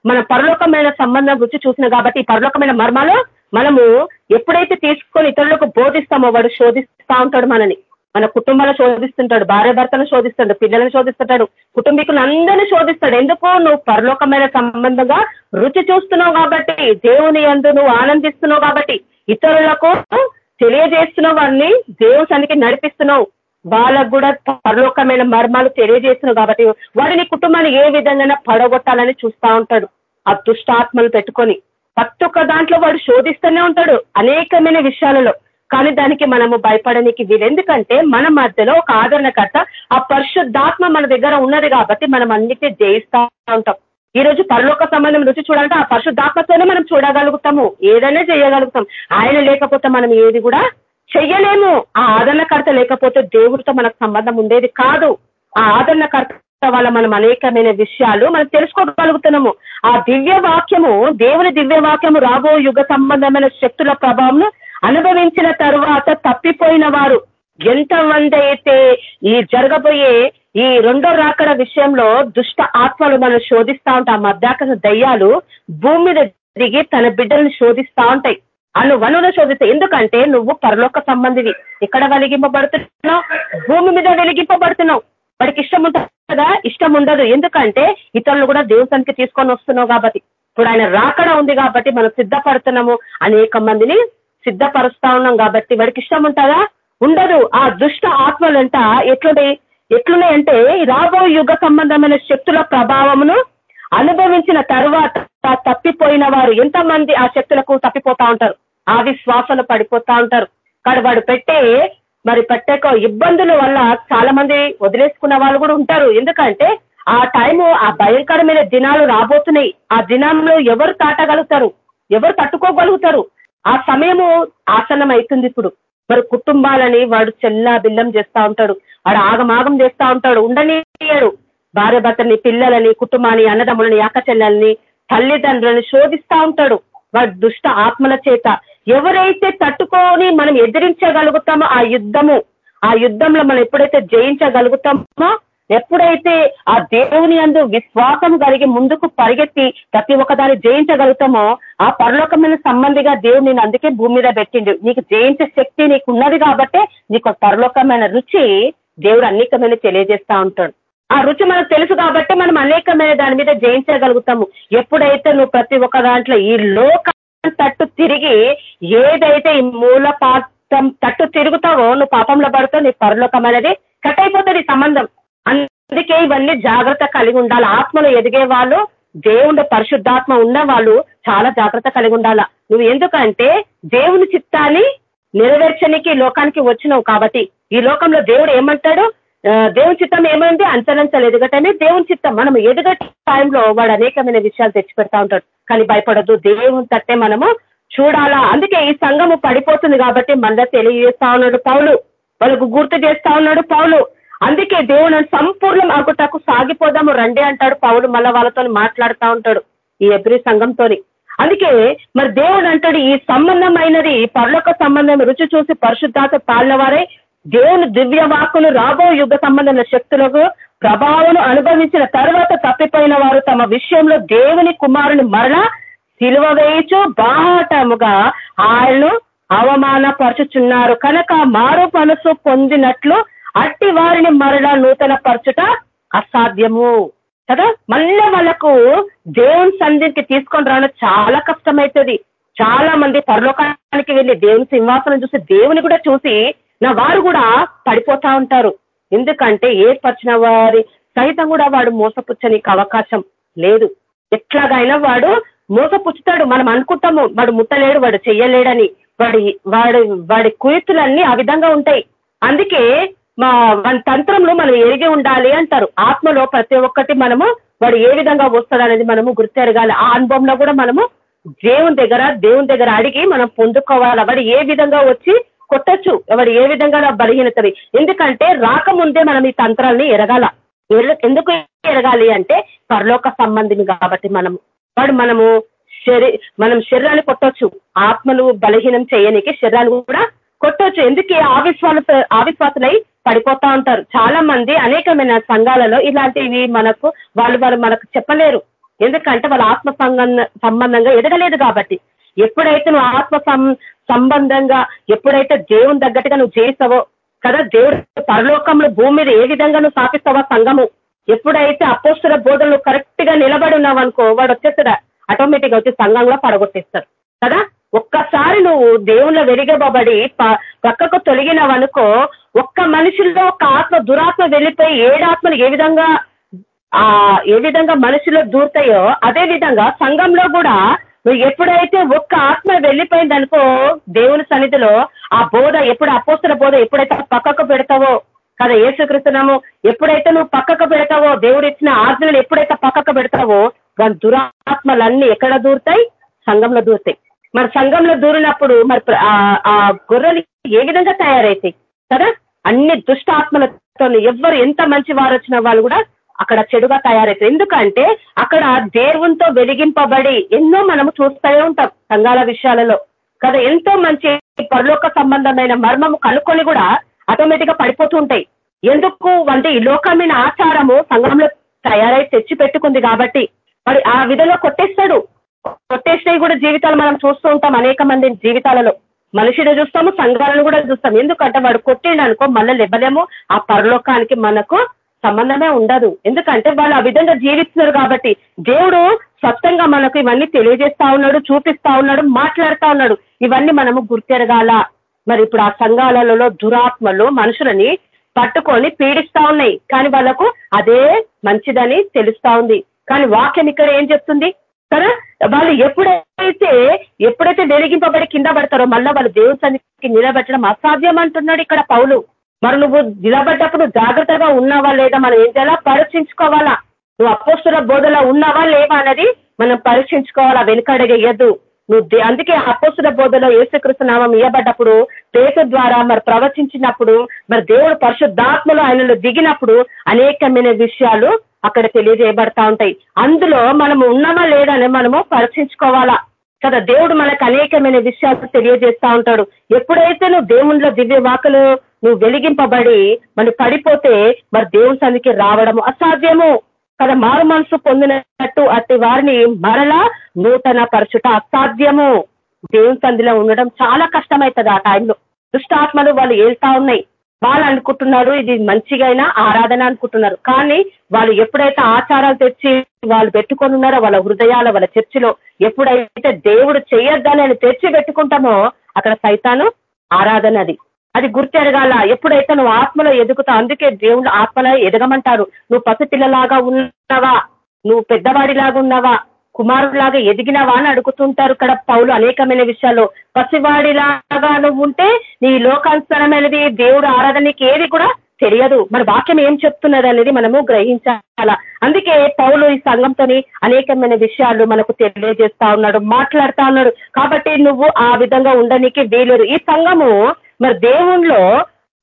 మన పరలోకమైన సంబంధం రుచి చూసిన కాబట్టి పరలోకమైన మర్మాలు మనము ఎప్పుడైతే తీసుకొని ఇతరులకు బోధిస్తామో వాడు శోధిస్తా ఉంటాడు మనని. మన కుటుంబాలను శోధిస్తుంటాడు భార్య భర్తను శోధిస్తాడు పిల్లలను శోధిస్తుంటాడు కుటుంబీకులు అందరినీ శోధిస్తాడు. ఎందుకు? నువ్వు పరలోకమైన సంబంధంగా రుచి చూస్తున్నావు కాబట్టి దేవుని అందు నువ్వు ఆనందిస్తున్నావు కాబట్టి ఇతరులకు తెలియజేస్తున్నావు వాడిని దేవు నడిపిస్తున్నావు. వాళ్ళకు కూడా పరలోకమైన మర్మాలు తెలియజేస్తున్నావు కాబట్టి వారిని కుటుంబాన్ని ఏ విధంగా పడగొట్టాలని చూస్తా ఉంటాడు. ఆ దుష్టాత్మలు పెట్టుకొని ప్రతి ఒక్క దాంట్లో వాడు శోధిస్తూనే ఉంటాడు అనేకమైన విషయాలలో. కానీ దానికి మనము భయపడనికి వీలు ఎందుకంటే మన మధ్యలో ఒక ఆదరణకర్త ఆ పరిశుద్ధాత్మ మన దగ్గర ఉన్నది కాబట్టి మనం అన్నిటినీ జయిస్తా ఉంటాం. ఈ రోజు పరలోక సంబంధం రుచి చూడాలంటే ఆ పరిశుద్ధాత్మతోనే మనం చూడగలుగుతాము. ఏదైనా చేయగలుగుతాం. ఆయన లేకపోతే మనం ఏది కూడా చెయ్యలేము. ఆ ఆదరణకర్త లేకపోతే దేవుడితో మనకు సంబంధం ఉండేది కాదు. ఆ ఆదరణకర్త వల్ల మనం అనేకమైన విషయాలు మనం తెలుసుకోగలుగుతున్నాము. ఆ దివ్య వాక్యము దేవుని దివ్య వాక్యము రాబో యుగ సంబంధమైన శక్తుల ప్రభావం అనుభవించిన తర్వాత తప్పిపోయిన వారు ఎంతమంది అయితే ఈ జరగబోయే ఈ రెండో రాకడ విషయంలో దుష్ట ఆత్మలు మనం శోధిస్తా ఉంటాం. ఆ దయ్యాలు భూమి మీద దిగి తన బిడ్డలను శోధిస్తా ఉంటాయి. అను వనులు ఎందుకంటే నువ్వు పరలోక సంబంధివి. ఎక్కడ వెలిగింపబడుతున్నావు? భూమి మీద వెలిగింపబడుతున్నావు. వాడికి ఇష్టం ఉంటుందా? ఇష్టం ఉండదు. ఎందుకంటే ఇతరులు కూడా దేవుతానికి తీసుకొని వస్తున్నావు కాబట్టి. ఇప్పుడు ఆయన రాకడ ఉంది కాబట్టి మనం సిద్ధపడుతున్నాము. అనేక మందిని సిద్ధపరుస్తా ఉన్నాం కాబట్టి వాడికి ఇష్టం ఉంటుందా? ఉండదు. ఆ దుష్ట ఆత్మలంట ఎట్లున్నాయి ఎట్లున్నాయంటే రాబో యుగ సంబంధమైన శక్తుల ప్రభావమును అనుభవించిన తర్వాత తప్పిపోయిన వారు ఎంతమంది ఆ శక్తులకు తప్పిపోతా ఉంటారు? ఆ విశ్వాసాలు పడిపోతా ఉంటారు. కానీ వాడు పెట్టే మరి పెట్టే ఇబ్బందుల వల్ల చాలా మంది వదిలేసుకున్న వాళ్ళు కూడా ఉంటారు. ఎందుకంటే ఆ టైము ఆ భయంకరమైన దినాలు రాబోతున్నాయి. ఆ దినంలో ఎవరు తాటగలుగుతారు ఎవరు తట్టుకోగలుగుతారు? ఆ సమయము ఆసనం అవుతుంది ఇప్పుడు. మరి కుటుంబాలని వాడు చెల్లా బిల్లం చేస్తా ఉంటాడు. వాడు ఆగమాగం చేస్తా ఉంటాడు. ఉండనీయడు. భార్య భర్తని పిల్లలని కుటుంబాన్ని అన్నదమ్ములని అక్కచెల్లెల్ని తల్లిదండ్రులను శోధిస్తా ఉంటాడు. వాడు దుష్ట ఆత్మల చేత. ఎవరైతే తట్టుకొని మనం ఎదిరించగలుగుతామో ఆ యుద్ధము ఆ యుద్ధంలో మనం ఎప్పుడైతే జయించగలుగుతామో ఎప్పుడైతే ఆ దేవుని అందు విశ్వాసం కలిగి ముందుకు పరిగెత్తి ప్రతి ఒక్కదాన్ని జయించగలుగుతామో ఆ పరలోకమైన సంబంధిగా దేవుడు నేను అందుకే భూమి మీద పెట్టిండు. నీకు జయించే శక్తి నీకు ఉన్నది కాబట్టే నీకు పరలోకమైన రుచి దేవుడు అనేకమైన తెలియజేస్తా ఉంటాడు. ఆ రుచి మనకు తెలుసు కాబట్టి మనం అనేకమైన దాని మీద జయించగలుగుతాము. ఎప్పుడైతే నువ్వు ప్రతి ఒక్క దాంట్లో ఈ లోక తట్టు తిరిగి ఏదైతే ఈ మూల పాత్రం తట్టు తిరుగుతావో నువ్వు పాపంలో పడుతావు నీ పరలోకం అనేది కట్ అయిపోతుంది సంబంధం. అందుకే ఇవన్నీ జాగ్రత్త కలిగి ఉండాలి. ఆత్మలో ఎదిగే వాళ్ళు దేవుడు పరిశుద్ధాత్మ ఉన్న వాళ్ళు చాలా జాగ్రత్త కలిగి ఉండాల. నువ్వు ఎందుకంటే దేవుని చిత్తాన్ని నెరవేర్చనికి లోకానికి వచ్చినావు కాబట్టి. ఈ లోకంలో దేవుడు ఏమంటాడు? దేవుని చిత్తం ఏమైంది? అంచనంచలు ఎదగటమే దేవుని చిత్తం. మనం ఎదగట టైంలో వాడు అనేకమైన విషయాలు తెచ్చి పెడతా ఉంటాడు. కానీ భయపడద్దు. దేవుని తట్టే మనము చూడాలా. అందుకే ఈ సంఘము పడిపోతుంది కాబట్టి మన తెలియజేస్తా ఉన్నాడు పౌలు. వాళ్ళకు గుర్తు చేస్తా ఉన్నాడు పౌలు. అందుకే దేవుడు సంపూర్ణం ఆకుటకు సాగిపోదాము. రండి అంటాడు పౌలు. మళ్ళా వాళ్ళతో మాట్లాడుతూ ఉంటాడు ఈ ఎబ్రి సంఘంతో అందుకే మరి దేవుడు అంటాడు ఈ సంబంధమైనది పర్లొక సంబంధం రుచి చూసి పరిశుద్ధాత తాళ్ళవారే దేవుని దివ్య వాక్కులు రాబో యుగ సంబంధమైన శక్తులకు ప్రభావం అనుభవించిన తర్వాత తప్పిపోయిన వారు తమ విషయంలో దేవుని కుమారుని మరణ సిలువ వేయచు బాహటముగా ఆయనను అవమానపరచుచున్నారు. కనుక మారు మనసు పొందినట్లు అట్టి వారిని మరలా నూతన పరచుట అసాధ్యము. కదా? మళ్ళీ వాళ్ళకు దేవుని సంధికి తీసుకొని రావడం చాలా కష్టమవుతుంది చాలా మంది పరలోకానికి వెళ్ళి దేవుని సింహాసనం చూసి దేవుని కూడా చూసి నా వారు కూడా పడిపోతా ఉంటారు. ఎందుకంటే ఏర్పరిచిన వారి సహితం కూడా వాడు మోసపుచ్చనికి అవకాశం లేదు. ఎట్లాగైనా వాడు మోసపుచ్చుతాడు. మనం అనుకుంటాము వాడు ముట్టలేడు వాడు చెయ్యలేడని. వాడి వాడి వాడి కుయతులన్నీ ఆ విధంగా ఉంటాయి. అందుకే మా మన తంత్రంలో మనం ఎరిగి ఉండాలి అంటారు. ఆత్మలో ప్రతి ఒక్కటి మనము వాడు ఏ విధంగా వస్తాడనేది మనము గుర్తెరగాలి. ఆ అనుభవంలో కూడా మనము దేవుని దగ్గర దేవుని దగ్గర అడిగి మనం పొందుకోవాలి. వాడు ఏ విధంగా వచ్చి కొట్టచ్చు. ఎవడు ఏ విధంగా బలహీనతది ఎందుకంటే రాకముందే మనం ఈ తంత్రాలని ఎరగాల. ఎందుకు ఎరగాలి అంటే పరలోక సంబంధిని కాబట్టి మనము. వాడు మనము శరీ మనం శరీరాన్ని కొట్టొచ్చు. ఆత్మను బలహీనం చేయనికి శరీరాన్ని కూడా కొట్టొచ్చు. ఎందుకే ఆవిశ్వాస ఆవిశ్వాసులై పడిపోతా ఉంటారు? చాలా మంది అనేకమైన సంఘాలలో ఇలాంటివి మనకు వాళ్ళు వాళ్ళు మనకు చెప్పలేరు. ఎందుకంటే వాళ్ళ ఆత్మ సంబంధంగా ఎదగలేదు కాబట్టి. ఎప్పుడైతే నువ్వు ఆత్మ సంబంధంగా ఎప్పుడైతే దేవుని తగ్గట్టుగా నువ్వు చేస్తావో కదా దేవుడు పరలోకంలో భూమి మీద ఏ విధంగా నువ్వు స్థాపిస్తావో సంఘము. ఎప్పుడైతే అపోస్తుల బోధనలు కరెక్ట్గా నిలబడి ఉన్నావు అనుకో వాడు వచ్చేస్తాడు? ఆటోమేటిక్ వచ్చి సంఘంలో పడగొట్టేస్తాడు. కదా? ఒక్కసారి నువ్వు దేవుళ్ళ వెలిగబడి పక్కకు తొలగినవనుకో ఒక్క మనిషిలో ఒక ఆత్మ దురాత్మ వెళ్ళిపోయి ఏడాత్మలు ఏ విధంగా ఆ ఏ విధంగా మనుషులు దూరుతాయో అదే విధంగా సంఘంలో కూడా నువ్వు ఎప్పుడైతే ఒక్క ఆత్మ వెళ్ళిపోయిందనుకో దేవుని సన్నిధిలో ఆ బోధ ఎప్పుడు అపోస్తుల బోధ ఎప్పుడైతే పక్కకు పెడతావో కదా ఏసుకృష్ణము ఎప్పుడైతే నువ్వు పక్కకు పెడతావో దేవుడు ఇచ్చిన ఆజ్ఞలు ఎప్పుడైతే పక్కకు పెడతావో దాని దురాత్మలన్నీ ఎక్కడ దూరుతాయి? సంఘంలో దూరుతాయి. మరి సంఘంలో దూరినప్పుడు మరి ఆ గొర్రెలు ఏ విధంగా తయారైతాయి? కదా? అన్ని దుష్ట ఆత్మలతో ఎవ్వరు ఎంత మంచి వారు వచ్చిన వాళ్ళు కూడా అక్కడ చెడుగా తయారవుతుంది ఎందుకంటే అక్కడ దేవునితో వెలిగింపబడి ఎన్నో మనము చూస్తూనే ఉంటాం సంఘాల విషయాలలో. కదా ఎంతో మంచి పరలోక సంబంధమైన మర్మము కనుక్కొని కూడా ఆటోమేటిక్గా పడిపోతూ ఉంటాయి. ఎందుకు? అంటే ఈ లోకమైన ఆచారము సంఘంలో తయారై తెచ్చి పెట్టుకుంది కాబట్టి. మరి ఆ విధంగా కొట్టేస్తాడు. కొట్టేసినవి కూడా జీవితాలు మనం చూస్తూ ఉంటాం అనేక మంది జీవితాలలో. మనిషిని చూస్తాము సంఘాలను కూడా చూస్తాం ఎందుకంటే వాడు కొట్టిండు అనుకో మళ్ళీ లెవ్వలేము ఆ పరలోకానికి మనకు సంబంధమే ఉండదు. ఎందుకంటే వాళ్ళు ఆ విధంగా జీవిస్తున్నారు కాబట్టి దేవుడు స్వచ్ఛంగా మనకు ఇవన్నీ తెలియజేస్తా ఉన్నాడు చూపిస్తా ఉన్నాడు మాట్లాడుతా ఉన్నాడు. ఇవన్నీ మనము గుర్తెరగాల. మరి ఇప్పుడు ఆ సంఘాలలో దురాత్మలు మనుషులని పట్టుకొని పీడిస్తా ఉన్నాయి. కానీ వాళ్ళకు అదే మంచిదని తెలుస్తా ఉంది. కానీ వాక్యం ఇక్కడ ఏం చెప్తుంది? కదా? వాళ్ళు ఎప్పుడైతే ఎప్పుడైతే వెలిగింపబడి కింద పడతారో మళ్ళీ వాళ్ళు దేవుని సన్నిధికి నిలబెట్టడం అసాధ్యం అంటున్నాడు ఇక్కడ పౌలు. మరి నువ్వు నిలబడ్డప్పుడు జాగ్రత్తగా ఉన్నావా లేదా మనం ఏం చేయాలా? పరీక్షించుకోవాలా. నువ్వు అపోస్తుల బోధలో ఉన్నావా లేవా అనేది మనం పరీక్షించుకోవాలా. వెనుకడగేయద్దు. నువ్వు అందుకే అపోస్తుల బోధలో ఏసుకృష్ణ నామం ఇవ్వబడ్డప్పుడు పేరు ద్వారా మరి ప్రవచించినప్పుడు మరి దేవుడు పరిశుద్ధాత్మలో ఆయనలో దిగినప్పుడు అనేకమైన విషయాలు అక్కడ తెలియజేయబడతా ఉంటాయి. అందులో మనము ఉన్నామా లేదని మనము పరీక్షించుకోవాలా. కదా దేవుడు మనకు అనేకమైన విషయాలు తెలియజేస్తా ఉంటాడు. ఎప్పుడైతే నువ్వు దేవుళ్ళ దివ్య వాకులు నువ్వు వెలిగింపబడి మరి పడిపోతే మరి దేవుని సన్నికి రావడము అసాధ్యము. కదా మారు మనసు పొందినట్టు అట్టి వారిని మరలా నూతన పరచుట అసాధ్యము. దేవుని సంధిలో ఉండడం చాలా కష్టమవుతుంది ఆ టైంలో దుష్టాత్మలు వాళ్ళు వెళ్తా ఉన్నాయి. వాళ్ళు అనుకుంటున్నారు ఇది మంచిగైనా ఆరాధన అనుకుంటున్నారు. కానీ వాళ్ళు ఎప్పుడైతే ఆచారాలు తెచ్చి వాళ్ళు పెట్టుకొని ఉన్నారో వాళ్ళ హృదయాల వాళ్ళ చర్చిలో ఎప్పుడైతే దేవుడు చేయొద్దని అని తెచ్చి పెట్టుకుంటామో అక్కడ సైతాను ఆరాధన అది. అది గుర్తెరగాల. ఎప్పుడైతే నువ్వు ఆత్మలో ఎదుగుతావు అందుకే దేవుళ్ళు ఆత్మలో ఎదగమంటారు. నువ్వు పసిపిల్లలాగా ఉన్నావా? నువ్వు పెద్దవాడిలాగా ఉన్నావా? కుమారులాగా ఎదిగినవా అని అడుగుతుంటారు ఇక్కడ పౌలు అనేకమైన విషయాల్లో. పసివాడిలాగా నువ్వు ఉంటే నీ లోకానుసరమైనది దేవుడు ఆరాధనకి ఏది కూడా తెలియదు. మరి వాక్యం ఏం చెప్తున్నది అనేది మనము గ్రహించాల? అందుకే పౌలు ఈ సంఘంతోని అనేకమైన విషయాలు మనకు తెలియజేస్తా ఉన్నాడు మాట్లాడుతా ఉన్నాడు. కాబట్టి నువ్వు ఆ విధంగా ఉండనికి వీలేదు ఈ సంఘము మరి దేవుణ్ణిలో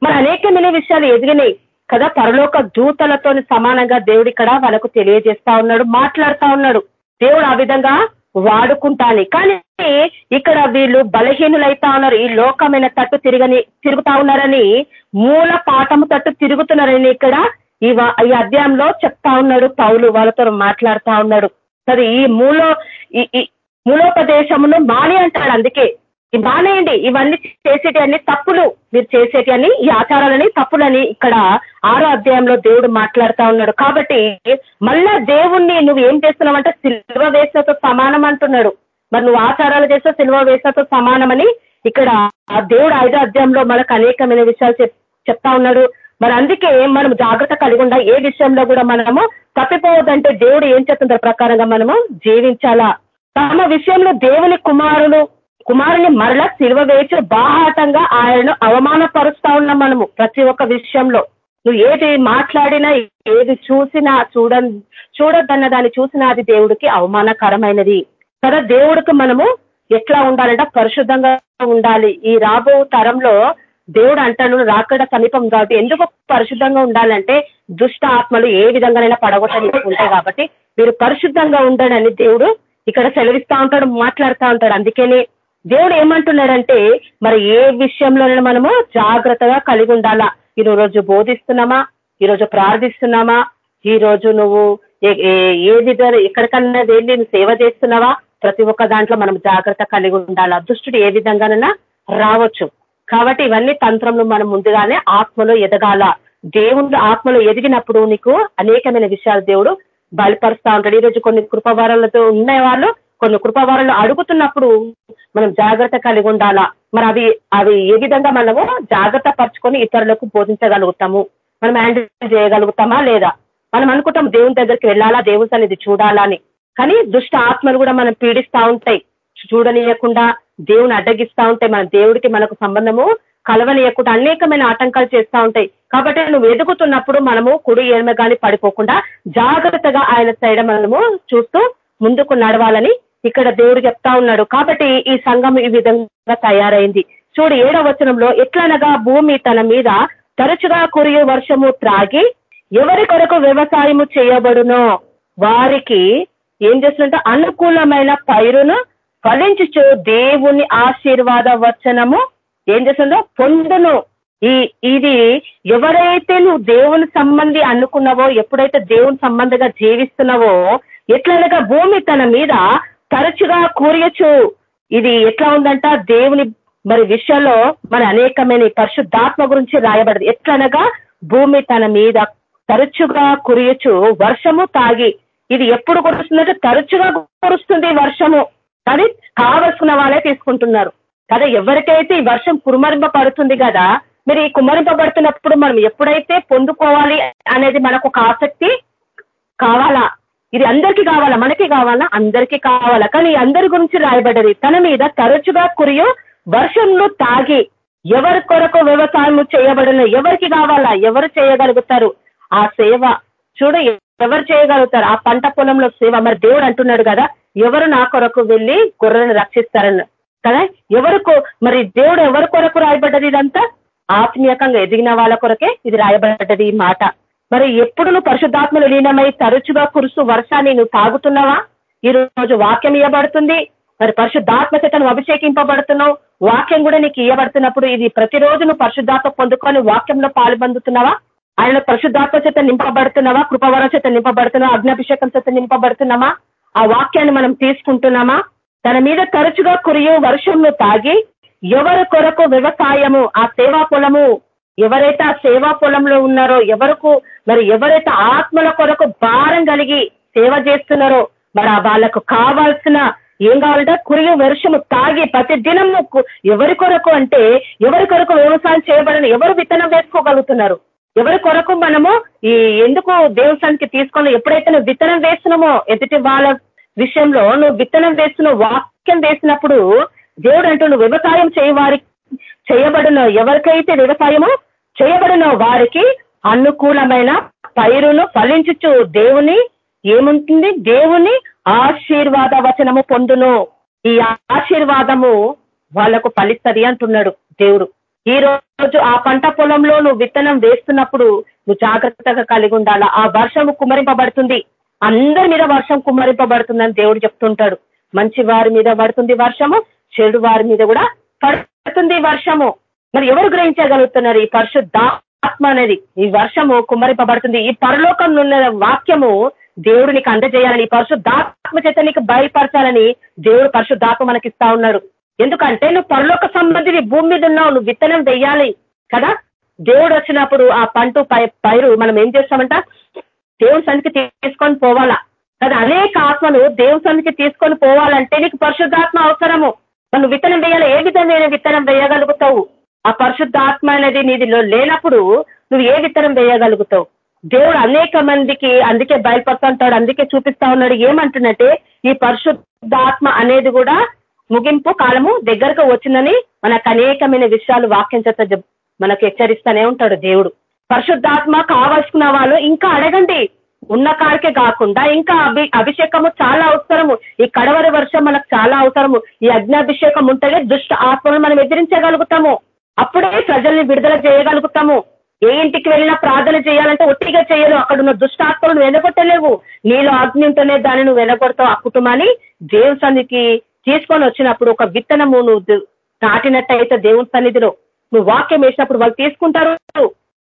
మరి అనేకమైన విషయాలు ఎదిగినాయి కదా. పరలోక దూతలతో సమానంగా దేవుడు ఇక్కడ మనకు తెలియజేస్తా ఉన్నాడు మాట్లాడుతా ఉన్నాడు. దేవుడు ఆ విధంగా వాడుకుంటాని. కానీ ఇక్కడ వీళ్ళు బలహీనులైతా ఉన్నారు ఈ లోకమైన తట్టు తిరగని తిరుగుతా ఉన్నారని మూల పాఠము తట్టు తిరుగుతున్నారని ఇక్కడ ఈ ఈ అధ్యాయంలో చెప్తా ఉన్నాడు పౌలు. వాళ్ళతో మాట్లాడుతా ఉన్నాడు. సరే ఈ మూలో ఈ మూలోపదేశమును మాని అంటాడు అందుకే. మానేయండి ఇవన్నీ చేసేటి అన్ని తప్పులు. మీరు చేసేటి అని ఈ ఆచారాలని తప్పులని ఇక్కడ ఆరో అధ్యాయంలో దేవుడు మాట్లాడుతా ఉన్నాడు. కాబట్టి మళ్ళా దేవుణ్ణి నువ్వు ఏం చేస్తున్నావంటే సిల్వ వేసతో సమానం అంటున్నాడు. మరి నువ్వు ఆచారాలు చేస్తే సిల్వ వేసతో సమానమని ఇక్కడ ఆ దేవుడు ఐదో అధ్యాయంలో మనకు అనేకమైన విషయాలు చెప్తా ఉన్నాడు. మరి అందుకే మనం జాగ్రత్త కలిగి ఉండ ఏ విషయంలో కూడా మనము తప్పిపోవద్దంటే దేవుడు ఏం చెప్తుందో ప్రకారంగా మనము జీవించాలా? తమ విషయంలో దేవుని కుమారులు కుమారుని మరల సిల్వ వేచి బాహాటంగా ఆయనను అవమానపరుస్తా ఉన్నాం మనము ప్రతి ఒక్క విషయంలో. నువ్వు ఏది మాట్లాడినా ఏది చూసినా చూడ చూడొద్దన్న దాన్ని చూసినా అది దేవుడికి అవమానకరమైనది. కదా దేవుడికి మనము ఎట్లా ఉండాలంటే పరిశుద్ధంగా ఉండాలి. ఈ రాబో తరంలో దేవుడు అంటాను రాకడ సమీపం కాబట్టి ఎందుకు పరిశుద్ధంగా ఉండాలంటే దుష్ట ఆత్మలు ఏ విధంగానైనా పడగొట్టని ఉంటాయి కాబట్టి మీరు పరిశుద్ధంగా ఉండడని దేవుడు ఇక్కడ సెలవిస్తా ఉంటాడు మాట్లాడుతూ ఉంటాడు. అందుకనే దేవుడు ఏమంటున్నాడంటే మరి ఏ విషయంలోనైనా మనము జాగ్రత్తగా కలిగి ఉండాలా? ఈ రోజు బోధిస్తున్నామా? ఈరోజు ప్రార్థిస్తున్నామా? ఈ రోజు నువ్వు ఏది ఎక్కడికన్నా వెళ్ళి సేవ చేస్తున్నావా? ప్రతి ఒక్క దాంట్లో మనం జాగ్రత్త కలిగి ఉండాలి? అదృష్టుడు ఏ విధంగానైనా రావచ్చు. కాబట్టి ఇవన్నీ తంత్రంలో మనం ముందుగానే ఆత్మలో ఎదగాల. దేవుడు ఆత్మలో ఎదిగినప్పుడు నీకు అనేకమైన విషయాలు దేవుడు బయలుపరుస్తా ఉంటాడు. ఈరోజు కొన్ని కృపవరాలతో ఉన్న వాళ్ళు కొన్ని కృపవారాలు అడుగుతున్నప్పుడు మనం జాగ్రత్త కలిగి ఉండాలా? మరి అవి అవి ఏ విధంగా మనము జాగ్రత్త పరుచుకొని ఇతరులకు బోధించగలుగుతాము? మనం హ్యాండిల్ చేయగలుగుతామా లేదా? మనం అనుకుంటాం దేవుని దగ్గరికి వెళ్ళాలా దేవుని సన్నిధి చూడాలా అని. కానీ దుష్ట ఆత్మలు కూడా మనం పీడిస్తా ఉంటాయి. చూడనీయకుండా దేవుని అడ్డగిస్తా ఉంటాయి. మన దేవుడికి మనకు సంబంధము కలవనీయకుండా అనేకమైన ఆటంకాలు చేస్తూ ఉంటాయి. కాబట్టి నువ్వు ఎదుగుతున్నప్పుడు మనము కుడి ఏమ కానీ పడిపోకుండా జాగ్రత్తగా ఆయన సైడ్ మనము చూస్తూ ముందుకు నడవాలని ఇక్కడ దేవుడు చెప్తా ఉన్నాడు. కాబట్టి ఈ సంఘం ఈ విధంగా తయారైంది. చూడు ఏడవ వచనంలో ఎట్లనగా భూమి తన మీద తరచుగా కురియు వర్షము త్రాగి ఎవరి కొరకు వ్యవసాయము చేయబడునో వారికి ఏం చేస్తుందంటే అనుకూలమైన పైరును ఫలించుచు దేవుని ఆశీర్వాద వచనము ఏం చేస్తుందో పొందును. ఈ ఇది ఎవరైతే నువ్వు దేవుని సంబంధి అనుకున్నావో ఎప్పుడైతే దేవుని సంబంధిగా జీవిస్తున్నావో ఎట్లనగా భూమి తన మీద తరచుగా కూరియచ్చు. ఇది ఎట్లా ఉందంట? దేవుని మరి విషయంలో మరి అనేకమైన పరిశుద్ధాత్మ గురించి రాయబడదు. ఎట్లనగా? భూమి తన మీద తరచుగా కురియచ్చు. వర్షము తాగి. ఇది ఎప్పుడు కురుస్తుందంటే తరచుగా కురుస్తుంది వర్షము. కానీ కావలసిన వాళ్ళే తీసుకుంటున్నారు. కదా ఎవరికైతే ఈ వర్షం కురుమరింపబడుతుంది కదా మీరు ఈ కుమరింపబడుతున్నప్పుడు మనం ఎప్పుడైతే పొందుకోవాలి అనేది మనకు ఒక ఆసక్తి కావాలా? ఇది అందరికీ కావాలా? మనకి కావాలా? అందరికీ కావాలా? కానీ అందరి గురించి రాయబడ్డది. తన మీద తరచుగా కురియు వర్షంలో తాగి ఎవరి కొరకు వ్యవసాయం చేయబడిన ఎవరికి కావాలా? ఎవరు చేయగలుగుతారు? ఆ సేవ చూడ ఎవరు చేయగలుగుతారు? ఆ పంట పొలంలో సేవ. మరి దేవుడు అంటున్నాడు కదా ఎవరు నా కొరకు వెళ్ళి గొర్రెలను రక్షిస్తారన్న కదా? ఎవరు మరి దేవుడు ఎవరి కొరకు రాయబడ్డది ఇదంతా? ఆత్మీయకంగా ఎదిగిన వాళ్ళ కొరకే ఇది రాయబడ్డది ఈ మాట. మరి ఎప్పుడు నువ్వు పరిశుద్ధాత్మలు లీనమై తరచుగా కురుసు వర్షాన్ని నువ్వు తాగుతున్నావా? ఈ రోజు వాక్యం ఇవ్వబడుతుంది మరి పరిశుద్ధాత్మ చేత నువ్వు అభిషేకింపబడుతున్నావు. వాక్యం కూడా నీకు ఇవ్వబడుతున్నప్పుడు ఇది ప్రతిరోజు నువ్వు పరిశుద్ధాత్మ పొందుకొని వాక్యంలో పాల్పొందుతున్నావా? ఆయన పరిశుద్ధాత్మ చేత నింపబడుతున్నావా? కృపవర చేత నింపబడుతున్నావా? అగ్నాభిషేకం చేత నింపబడుతున్నామా ఆ వాక్యాన్ని మనం తీసుకుంటున్నామా? తన మీద తరచుగా కురియు వర్షంను తాగి ఎవరి కొరకు వ్యవసాయము ఆ సేవా పొలము ఎవరైతే ఆ సేవా పొలంలో ఉన్నారో ఎవరకు మరి ఎవరైతే ఆత్మల కొరకు భారం కలిగి సేవ చేస్తున్నారో మరి వాళ్ళకు కావాల్సిన ఏం కావాలంటే కురియు వర్షము తాగి ప్రతి దినం ఎవరి కొరకు అంటే ఎవరి కొరకు వ్యవసాయం చేయబడని ఎవరు విత్తనం వేసుకోగలుగుతున్నారు? ఎవరి కొరకు మనము ఈ ఎందుకు దేవస్థానికి తీసుకొని ఎప్పుడైతే నువ్వు విత్తనం వేస్తున్నామో ఎదుటి వాళ్ళ విషయంలో నువ్వు విత్తనం వేస్తున్న వాక్యం వేసినప్పుడు దేవుడు అంటూ నువ్వు వ్యవసాయం చేయవారి చేయబడిన ఎవరికైతే వ్యవసాయము చేయబడిన వారికి అనుకూలమైన పైరును ఫలించుచు దేవుని ఏముంటుంది? దేవుని ఆశీర్వాద వచనము పొందును. ఈ ఆశీర్వాదము వాళ్ళకు ఫలిస్తుంది అంటున్నాడు దేవుడు. ఈ రోజు ఆ పంట పొలంలో నువ్వు విత్తనం వేస్తున్నప్పుడు నువ్వు జాగ్రత్తగా కలిగి ఉండాల? ఆ వర్షము కుమరింపబడుతుంది. అందరి మీద వర్షం కుమరింపబడుతుందని దేవుడు చెప్తుంటాడు. మంచి వారి మీద పడుతుంది వర్షము చెడు వారి మీద కూడా పడుతుంది వర్షము. మరి ఎవరు గ్రహించగలుగుతున్నారు ఈ పరిశుద్ధాత్మ అనేది? ఈ వర్షము కుమ్మరింపబడుతుంది. ఈ పరలోకం ఉన్న వాక్యము దేవుడు నీకు అందజేయాలని పరిశుద్ధాత్మ చేత నీకు బయలుపరచాలని దేవుడు పరిశుద్ధాత్మ మనకి ఇస్తా ఉన్నాడు. ఎందుకంటే నువ్వు పరలోక సంబంధిని భూమి మీద ఉన్నావు నువ్వు విత్తనం వెయ్యాలి కదా? దేవుడు వచ్చినప్పుడు ఆ పంట పైరు మనం ఏం చేస్తామంట? దేవుని సన్నిధికి తీసుకొని పోవాలా? కదా? అనేక ఆత్మను దేవుని సన్నిధికి తీసుకొని పోవాలంటే నీకు పరిశుద్ధాత్మ అవసరము. నువ్వు విత్తనం వేయాలి ఏ విధమైన విత్తనం వేయగలుగుతావు ఆ పరిశుద్ధాత్మ అనేది నీదిలో లేనప్పుడు నువ్వు ఏ విత్తనం వేయగలుగుతావు? దేవుడు అనేక మందికి అందుకే బయలుపడుతుంటాడు అందుకే చూపిస్తా ఉన్నాడు. ఏమంటున్నట్టే ఈ పరిశుద్ధాత్మ అనేది కూడా ముగింపు కాలము దగ్గరకు వచ్చిందని మనకు అనేకమైన విషయాలు వాక్యం చేత మనకు హెచ్చరిస్తూనే ఉంటాడు దేవుడు. పరిశుద్ధాత్మ కావాల్సిన వాళ్ళు ఇంకా అడగండి. ఉన్న కాడికే కాకుండా ఇంకా అభి అభిషేకము చాలా అవసరము. ఈ కడవరి వర్షం మనకు చాలా అవసరము. ఈ అగ్నాభిషేకం ఉంటేనే దుష్ట ఆత్మను మనం ఎదిరించగలుగుతాము. అప్పుడే ప్రజల్ని విడుదల చేయగలుగుతాము. ఏ ఇంటికి వెళ్ళినా ప్రార్థన చేయాలంటే ఒట్టిగా చేయరు అక్కడ ఉన్న దుష్టాత్మలను వెనగొట్టలేవు నీలో అగ్ని ఉంటేనే దాన్ని నువ్వు వెనగొడతావు ఆ కుటుంబాన్ని దేవుని సన్నిధికి తీసుకొని వచ్చినప్పుడు ఒక విత్తనము నువ్వు నాటినట్టయితే దేవుని సన్నిధిలో నువ్వు వాక్యం వేసినప్పుడు వాళ్ళు తీసుకుంటారు.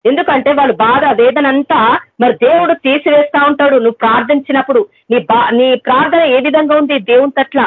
ఎందుకంటే వాళ్ళు బాధ వేదనంతా మరి దేవుడు తీసివేస్తా ఉంటాడు. నువ్వు ప్రార్థించినప్పుడు నీ నీ ప్రార్థన ఏ విధంగా ఉంది? దేవుని తట్ల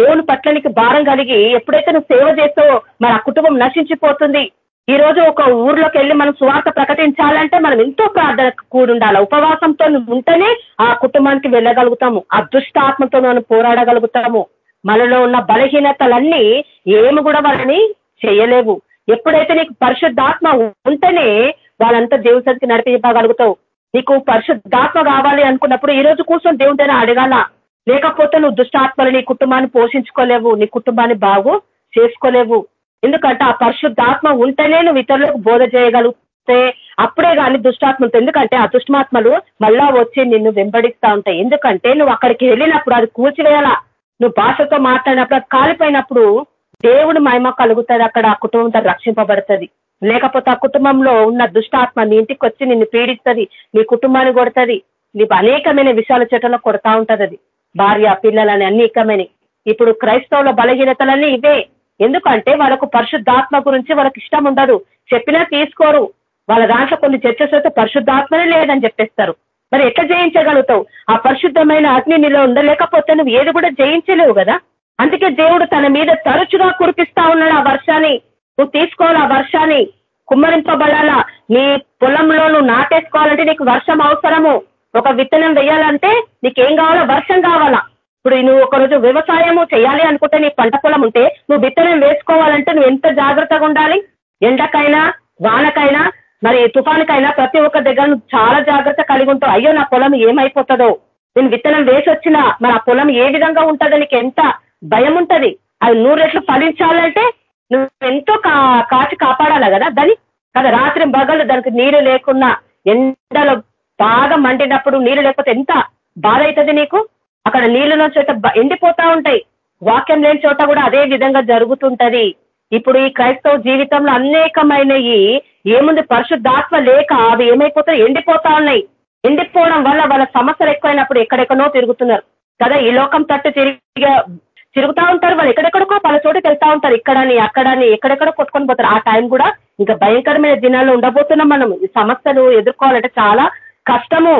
దేవుని పట్ల నీకు భారం కలిగి ఎప్పుడైతే నువ్వు సేవ చేస్తావో మరి ఆ కుటుంబం నశించిపోతుంది. ఈ రోజు ఒక ఊర్లోకి వెళ్ళి మనం సువార్త ప్రకటించాలంటే మనం ఎంతో ప్రార్థన కూడి ఉండాలి. ఉపవాసంతో ఉంటేనే ఆ కుటుంబానికి వెళ్ళగలుగుతాము. ఆ ఆత్మతో మనం పోరాడగలుగుతాము. మనలో ఉన్న బలహీనతలన్నీ ఏమి కూడా వాళ్ళని చేయలేవు. ఎప్పుడైతే నీకు పరిశుద్ధాత్మ ఉంటేనే వాళ్ళంతా దేవుని సరికి నడిపించగలుగుతావు నీకు పరిశుద్ధాత్మ కావాలి అనుకున్నప్పుడు ఈ రోజు కూర్చొని దేవుడిని అడగాల. లేకపోతే నువ్వు దుష్టాత్మలు నీ కుటుంబాన్ని పోషించుకోలేవు నీ కుటుంబాన్ని బాగు చేసుకోలేవు. ఎందుకంటే ఆ పరిశుద్ధాత్మ ఉంటేనే నువ్వు ఇతరులకు బోధ చేయగలిగితే అప్పుడే కానీ దుష్టాత్మలు ఎందుకంటే ఆ దుష్టాత్మలు మళ్ళా వచ్చి నిన్ను వెంబడిస్తా ఉంటాయి. ఎందుకంటే నువ్వు అక్కడికి వెళ్ళినప్పుడు అది కూల్చివేయాలా? నువ్వు భాషతో మాట్లాడినప్పుడు అది కాలిపోయినప్పుడు దేవుడు మహిమ కలుగుతుంది. అక్కడ ఆ కుటుంబంతో రక్షింపబడుతుంది. లేకపోతే ఆ కుటుంబంలో ఉన్న దుష్టాత్మ నీ ఇంటికి వచ్చి నిన్ను పీడిస్తుంది నీ కుటుంబాన్ని కొడుతుంది నీకు అనేకమైన విషయాల చెట్టలో కొడతా ఉంటది అది భార్య పిల్లలని అనేకమైన ఇప్పుడు క్రైస్తవుల బలహీనతలన్నీ ఇవే. ఎందుకంటే వాళ్ళకు పరిశుద్ధాత్మ గురించి వాళ్ళకి ఇష్టం ఉండదు. చెప్పినా తీసుకోరు. వాళ్ళ దాంట్లో కొన్ని చర్చస్ అయితే పరిశుద్ధాత్మనే లేదని చెప్పేస్తారు. మరి ఎట్లా జయించగలుగుతావు? ఆ పరిశుద్ధమైన అగ్ని నీలో ఉండలేకపోతే నువ్వు ఏది కూడా జయించలేవు కదా? అందుకే దేవుడు తన మీద తరచుగా కురిపిస్తా ఉన్నాడు ఆ వర్షాన్ని. నువ్వు తీసుకోవాలి ఆ వర్షాన్ని? కుమ్మరింపబడాలా? నీ పొలంలో నువ్వు నాటేసుకోవాలంటే నీకు వర్షం అవసరము. ఒక విత్తనం వేయాలంటే నీకేం కావాలా? వర్షం కావాలా? ఇప్పుడు నువ్వు ఒకరోజు వ్యవసాయము చేయాలి అనుకుంటే నీ పంట పొలం ఉంటే నువ్వు విత్తనం వేసుకోవాలంటే నువ్వు ఎంత జాగ్రత్తగా ఉండాలి? ఎండకైనా వానకైనా మరి తుఫానుకైనా ప్రతి ఒక్క దగ్గర నువ్వు చాలా జాగ్రత్త కలిగి ఉంటావు. అయ్యో నా పొలం ఏమైపోతుందో? నేను విత్తనం వేసి వచ్చినా మరి ఆ పొలం ఏ విధంగా ఉంటుందో? నీకు ఎంత భయం ఉంటది? అది నూరు రెట్లు ఫలించాలంటే నువ్వు ఎంతో కాచి కాపాడాలా కదా? దాన్ని? కదా రాత్రి బగలు దానికి నీరు లేకున్నా ఎండలో బాగా మండినప్పుడు నీళ్ళు లేకపోతే ఎంత బాధ అవుతుంది నీకు? అక్కడ నీళ్ళున్న చోట ఎండిపోతా ఉంటాయి. వాక్యం లేని చోట కూడా అదే విధంగా జరుగుతుంటది. ఇప్పుడు ఈ క్రైస్తవ జీవితంలో అనేకమైనవి ఏముంది? పరిశుద్ధాత్మ లేక అవి ఏమైపోతాయి ఎండిపోతా ఉన్నాయి. ఎండిపోవడం వల్ల వాళ్ళ సమస్యలు ఎక్కువైనప్పుడు ఎక్కడెక్కడో తిరుగుతున్నారు. కదా ఈ లోకం తట్టు తిరిగి తిరుగుతా ఉంటారు. వాళ్ళు ఎక్కడెక్కడికో పల చోటుకి వెళ్తా ఉంటారు. ఇక్కడని అక్కడని ఎక్కడెక్కడ కొట్టుకొని పోతారు. ఆ టైం కూడా ఇంకా భయంకరమైన దినాల్లో ఉండబోతున్నాం మనం. ఈ సమస్యలు ఎదుర్కోవాలంటే చాలా కష్టము.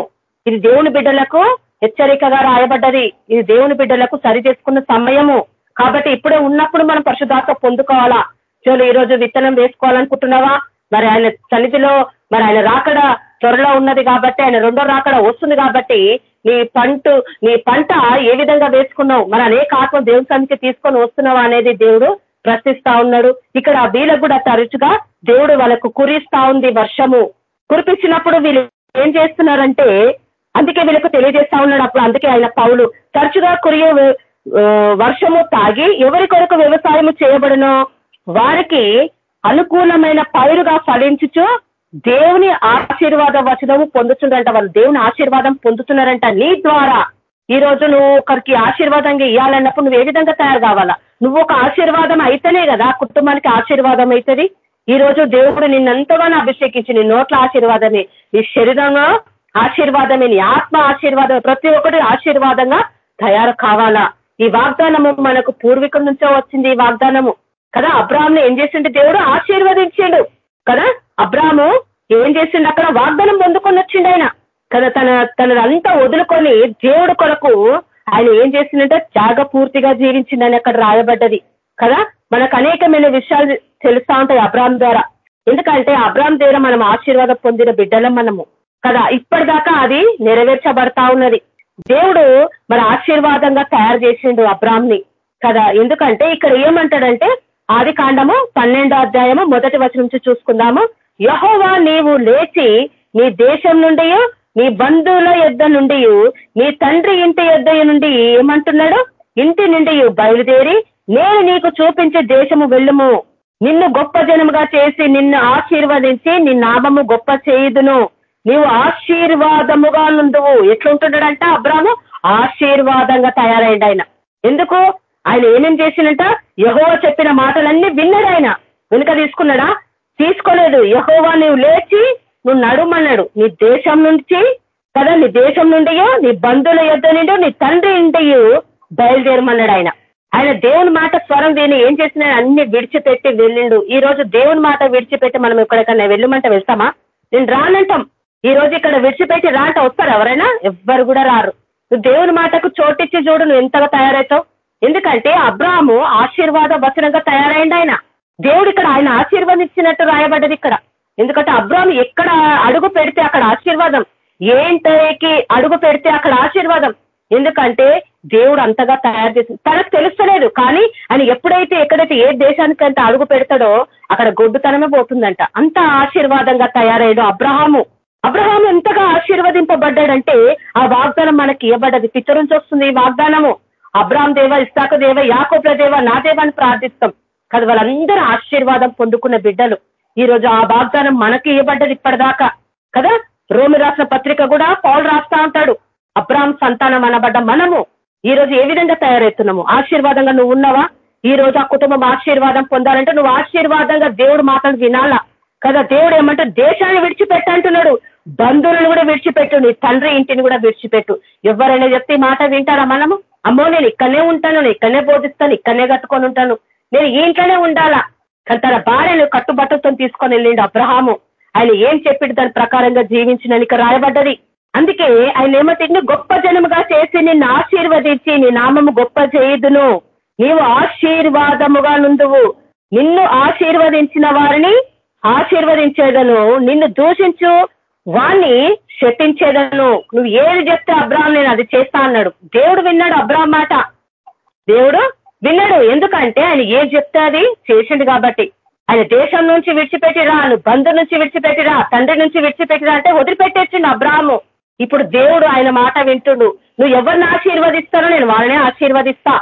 ఇది దేవుని బిడ్డలకు హెచ్చరికగా రాయబడ్డది. ఇది దేవుని బిడ్డలకు సరి చేసుకున్న సమయము. కాబట్టి ఇప్పుడే ఉన్నప్పుడు మనం పరిశుధాత్మ పొందుకోవాలా? చోలు ఈ రోజు విత్తనం వేసుకోవాలనుకుంటున్నావా? మరి ఆయన సన్నిధిలో మరి ఆయన రాకడ త్వరలో ఉన్నది కాబట్టి ఆయన రెండో రాకడ వస్తుంది కాబట్టి నీ పంట నీ పంట ఏ విధంగా వేసుకున్నావు? మరి అనేక ఆత్మ దేవుని సన్నిధికి తీసుకొని వస్తున్నావా అనేది దేవుడు ప్రశ్నిస్తా ఉన్నాడు. ఇక్కడ ఆ వీళ్ళకు కూడా తరచుగా దేవుడు వాళ్ళకు కురిస్తా ఉంది వర్షము. కురిపించినప్పుడు వీళ్ళు ఏం చేస్తున్నారంటే అందుకే వీళ్ళకు తెలియజేస్తా ఉన్నాడు అప్పుడు అందుకే ఆయన పౌలు. తరచుగా కురియే వర్షము తాగి ఎవరి కొరకు వ్యవసాయము చేయబడినో వారికి అనుకూలమైన పైరుగా ఫలించుచు దేవుని ఆశీర్వాద వచనము పొందుతుండంట వాళ్ళు దేవుని ఆశీర్వాదం పొందుతున్నారంట నీ ద్వారా. ఈ రోజు నువ్వు ఒకరికి ఆశీర్వాదంగా ఇవ్వాలన్నప్పుడు నువ్వు ఏ విధంగా తయారు కావాలా? నువ్వు ఒక ఆశీర్వాదం అయితేనే కదా కుటుంబానికి ఆశీర్వాదం అవుతుంది ఈ రోజు దేవుడు నిన్నంతగానో అభిషేకించి నీ నోట్ల ఆశీర్వాదమే నీ శరీరంలో ఆశీర్వాదమే నీ ఆత్మ ఆశీర్వాదం ప్రతి ఒక్కటి ఆశీర్వాదంగా తయారు కావాలా? ఈ వాగ్దానము మనకు పూర్వీకుల నుంచో వచ్చింది ఈ వాగ్దానము. కదా? అబ్రాహ్ని ఏం చేసిండు? దేవుడు ఆశీర్వదించిండు. కదా? అబ్రాహము ఏం చేసిండు? అక్కడ వాగ్దానం పొందుకొని వచ్చిండు ఆయన. కదా? తన తనదంతా వదులుకొని దేవుడు కొరకు ఆయన ఏం చేసిందంటే త్యాగ పూర్తిగా జీవించిందని అక్కడ రాయబడ్డది. కదా? మనకు అనేకమైన విషయాలు తెలుస్తా ఉంటాయి అబ్రామ్ ద్వారా. ఎందుకంటే అబ్రామ్ ద్వారా మనం ఆశీర్వాదం పొందిన బిడ్డలం మనము. కదా? ఇప్పటిదాకా అది నెరవేర్చబడతా ఉన్నది. దేవుడు మరి ఆశీర్వాదంగా తయారు చేసిండు అబ్రాహ్ని. కదా? ఎందుకంటే ఇక్కడ ఏమంటాడంటే ఆది కాండము పన్నెండో అధ్యాయము మొదటి వచ్చి నుంచి చూసుకుందాము. యహోవా నీవు లేచి నీ దేశం నుండి నీ బంధువుల యుద్ధ నుండి నీ తండ్రి ఇంటి యుద్ధ నుండి ఏమంటున్నాడు? ఇంటి నుండి బయలుదేరి నేను నీకు చూపించే దేశము వెళ్ళుము. నిన్ను గొప్ప జనముగా చేసి నిన్ను ఆశీర్వదించి నీ నామము గొప్ప చేయుదును. నీవు ఆశీర్వాదముగా నుండువు. ఎట్లుంటున్నాడంట అబ్రాము? ఆశీర్వాదంగా తయారైండు ఆయన. ఎందుకు? ఆయన ఏమేం చేసిందంట యహోవా చెప్పిన మాటలన్నీ విన్నాడు ఆయన. వెనుక తీసుకున్నాడా? తీసుకోలేదు. యహోవా నువ్వు లేచి నువ్వు నడుమన్నాడు. నీ దేశం నుంచి కదా? నీ దేశం నుండియో నీ బంధువుల యొద్ నుండి నీ తండ్రి ఇంటియు బయలుదేరమన్నాడు ఆయన. ఆయన దేవుని మాట స్వరం విని ఏం చేసిన అన్ని విడిచిపెట్టి వెళ్ళిండు. ఈ రోజు దేవుని మాట విడిచిపెట్టి మనం ఎక్కడికన్నా వెళ్ళమంటే వెళ్తామా? నేను రానంటాం. ఈ రోజు ఇక్కడ విడిచిపెట్టి రాంట వస్తారు ఎవరైనా? ఎవ్వరు కూడా రారు. నువ్వు దేవుని మాటకు చోటిచ్చి చూడు నువ్వు ఎంతగా తయారవుతావు. ఎందుకంటే అబ్రాహము ఆశీర్వాద వచనంగా తయారైంది ఆయన. దేవుడు ఇక్కడ ఆయన ఆశీర్వదించినట్టు రాయబడ్డది ఇక్కడ. ఎందుకంటే అబ్రాహం ఎక్కడ అడుగు పెడితే అక్కడ ఆశీర్వాదం. ఏంటకి అడుగు పెడితే అక్కడ ఆశీర్వాదం. ఎందుకంటే దేవుడు అంతగా తయారు చేసి తనకు తెలుస్తలేదు. కానీ ఆయన ఎప్పుడైతే ఎక్కడైతే ఏ దేశానికి అంత అడుగు పెడతాడో అక్కడ గొడ్డుతనమే పోతుందంట. అంత ఆశీర్వాదంగా తయారయ్యాడు అబ్రహాము. అబ్రహాం ఎంతగా ఆశీర్వదింపబడ్డాడంటే ఆ వాగ్దానం మనకి ఇవ్వబడ్డది. పిచ్చర్ నుంచి వస్తుంది ఈ వాగ్దానము. అబ్రాహం దేవ ఇస్తాక దేవ యాకోబ్ల దేవ నా దేవాన్ని ప్రార్థిస్తాం. కదా వాళ్ళందరూ ఆశీర్వాదం పొందుకున్న బిడ్డలు. ఈ రోజు ఆ వాగ్దానం మనకి ఇవ్వబడ్డది ఇప్పటిదాకా. కదా? రోమి రాసిన పత్రిక కూడా పౌల్ రాస్తా ఉంటాడు. అబ్రాహం సంతానం అనబడ్డ మనము. ఈ రోజు ఏ విధంగా తయారవుతున్నాము ఆశీర్వాదంగా నువ్వు ఉన్నావా? ఈ రోజు ఆ కుటుంబం ఆశీర్వాదం పొందాలంటే నువ్వు ఆశీర్వాదంగా దేవుడు మాటలు వినాలా? కదా దేవుడు ఏమంటే దేశాన్ని విడిచిపెట్టంటున్నాడు. బంధువులను కూడా విడిచిపెట్టు నీ తండ్రి ఇంటిని కూడా విడిచిపెట్టు. ఎవరైనా చెప్తే మాట వింటారా మనము? అమ్మో నేను ఇక్కడనే ఉంటాను నేను ఇక్కడనే బోధిస్తాను ఇక్కడనే కట్టుకొని ఉంటాను. నేను ఇంట్లోనే ఉండాలా? కానీ తన భార్యను కట్టుబట్టతో తీసుకొని వెళ్ళిండు అబ్రహాము. ఆయన ఏం చెప్పిడు? దాని ప్రకారంగా జీవించినని రాయబడ్డది. అందుకే ఆయన ఏమంటే గొప్ప జనముగా చేసి నిన్ను ఆశీర్వదించి నీ నామము గొప్ప చేయుదును. నీవు ఆశీర్వాదముగా నుండువు. నిన్ను ఆశీర్వదించిన వారిని ఆశీర్వదించేదను. నిన్ను దూషించు. వాణ్ణి శపించేదను. నువ్వు ఏది చెప్తే అబ్రాహం నేను అది చేస్తా అన్నాడు. దేవుడు విన్నాడు అబ్రాహం మాట. దేవుడు విన్నాడు. ఎందుకంటే ఆయన ఏం చెప్తే అది చేసిండు కాబట్టి. ఆయన దేశం నుంచి విడిచిపెట్టిరా నువ్వు బంధు నుంచి విడిచిపెట్టిరా తండ్రి నుంచి విడిచిపెట్టిరా అంటే వదిలిపెట్టేసిండు అబ్రాహము. ఇప్పుడు దేవుడు ఆయన మాట వింటుండు. నువ్వు ఎవరిని ఆశీర్వదిస్తానో నేను వాళ్ళనే ఆశీర్వదిస్తా.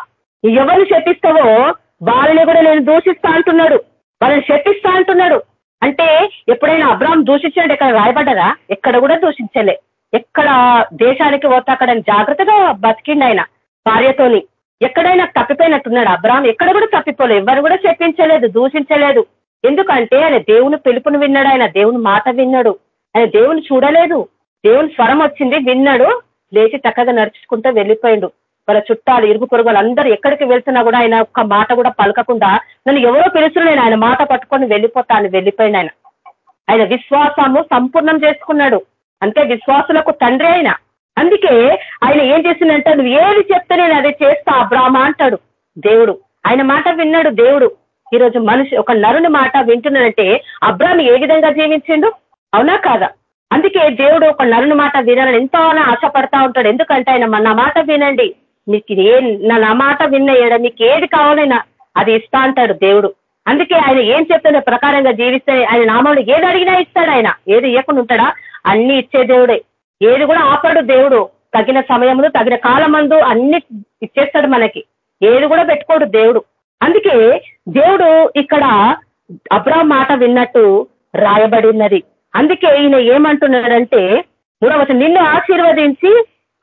నువ్వు ఎవరిని శపిస్తావో వాళ్ళని కూడా నేను దూషిస్తా అంటున్నాడు. వాళ్ళని శపిస్తా అంటున్నాడు. అంటే ఎప్పుడైనా అబ్రాహం దూషించినట్టు ఎక్కడ రాయబడ్డదా? ఎక్కడ కూడా దూషించలే. ఎక్కడ దేశానికి పోతే అక్కడ జాగ్రత్తగా బతికిండు ఆయన భార్యతోని. ఎక్కడైనా తప్పిపోయినట్టున్నాడు అబ్రాహం. ఎక్కడ కూడా తప్పిపోలేదు ఎవరు కూడా చెప్పించలేదు దూషించలేదు. ఎందుకంటే ఆయన దేవుని పిలుపును విన్నాడు ఆయన దేవుని మాట విన్నాడు. ఆయన దేవుని చూడలేదు. దేవుని స్వరం వచ్చింది విన్నాడు లేచి చక్కగా నడుచుకుంటూ వెళ్ళిపోయిండు. వాళ్ళ చుట్టాలు ఇరుగు పొరుగు వాళ్ళందరూ ఎక్కడికి వెళ్తున్నా కూడా ఆయన ఒక్క మాట కూడా పలకకుండా నన్ను ఎవరో పిలుచురు నేను ఆయన మాట పట్టుకొని వెళ్ళిపోతాను వెళ్ళిపోయింది ఆయన. ఆయన విశ్వాసము సంపూర్ణం చేసుకున్నాడు. అంటే విశ్వాసులకు తండ్రి ఆయన. అందుకే ఆయన ఏం చేసిందంటే నువ్వు ఏది చెప్తే నేను అదే చేస్తా అబ్రాహ్మ అంటాడు దేవుడు. ఆయన మాట విన్నాడు దేవుడు. ఈరోజు మనిషి ఒక నరుని మాట వింటున్నాడంటే అబ్రాహ్మ ఏ విధంగా జీవించిండు? అవునా కాదా? అందుకే దేవుడు ఒక నరుని మాట వినాలని ఎంతో ఆశపడతా ఉంటాడు. ఎందుకంటే ఆయన నా మాట వినండి. మీకు ఏ నా మాట విన్న ఏడ మీకు ఏది కావాలైనా అది ఇస్తా అంటాడు దేవుడు. అందుకే ఆయన ఏం చెప్తున్న ప్రకారంగా జీవిస్తే ఆయన నామంలో ఏది అడిగినా ఇస్తాడు ఆయన. ఏది ఇవ్వకుండా ఉంటాడా? అన్ని ఇచ్చే దేవుడే. ఏది కూడా ఆపడు దేవుడు. తగిన సమయంలో తగిన కాలమందు అన్ని ఇచ్చేస్తాడు మనకి. ఏది కూడా పెట్టుకోడు దేవుడు. అందుకే దేవుడు ఇక్కడ అబ్రాహం మాట విన్నట్టు రాయబడినది అందుకే ఈయన ఏమంటున్నాడంటే మూడవ నిన్ను ఆశీర్వదించి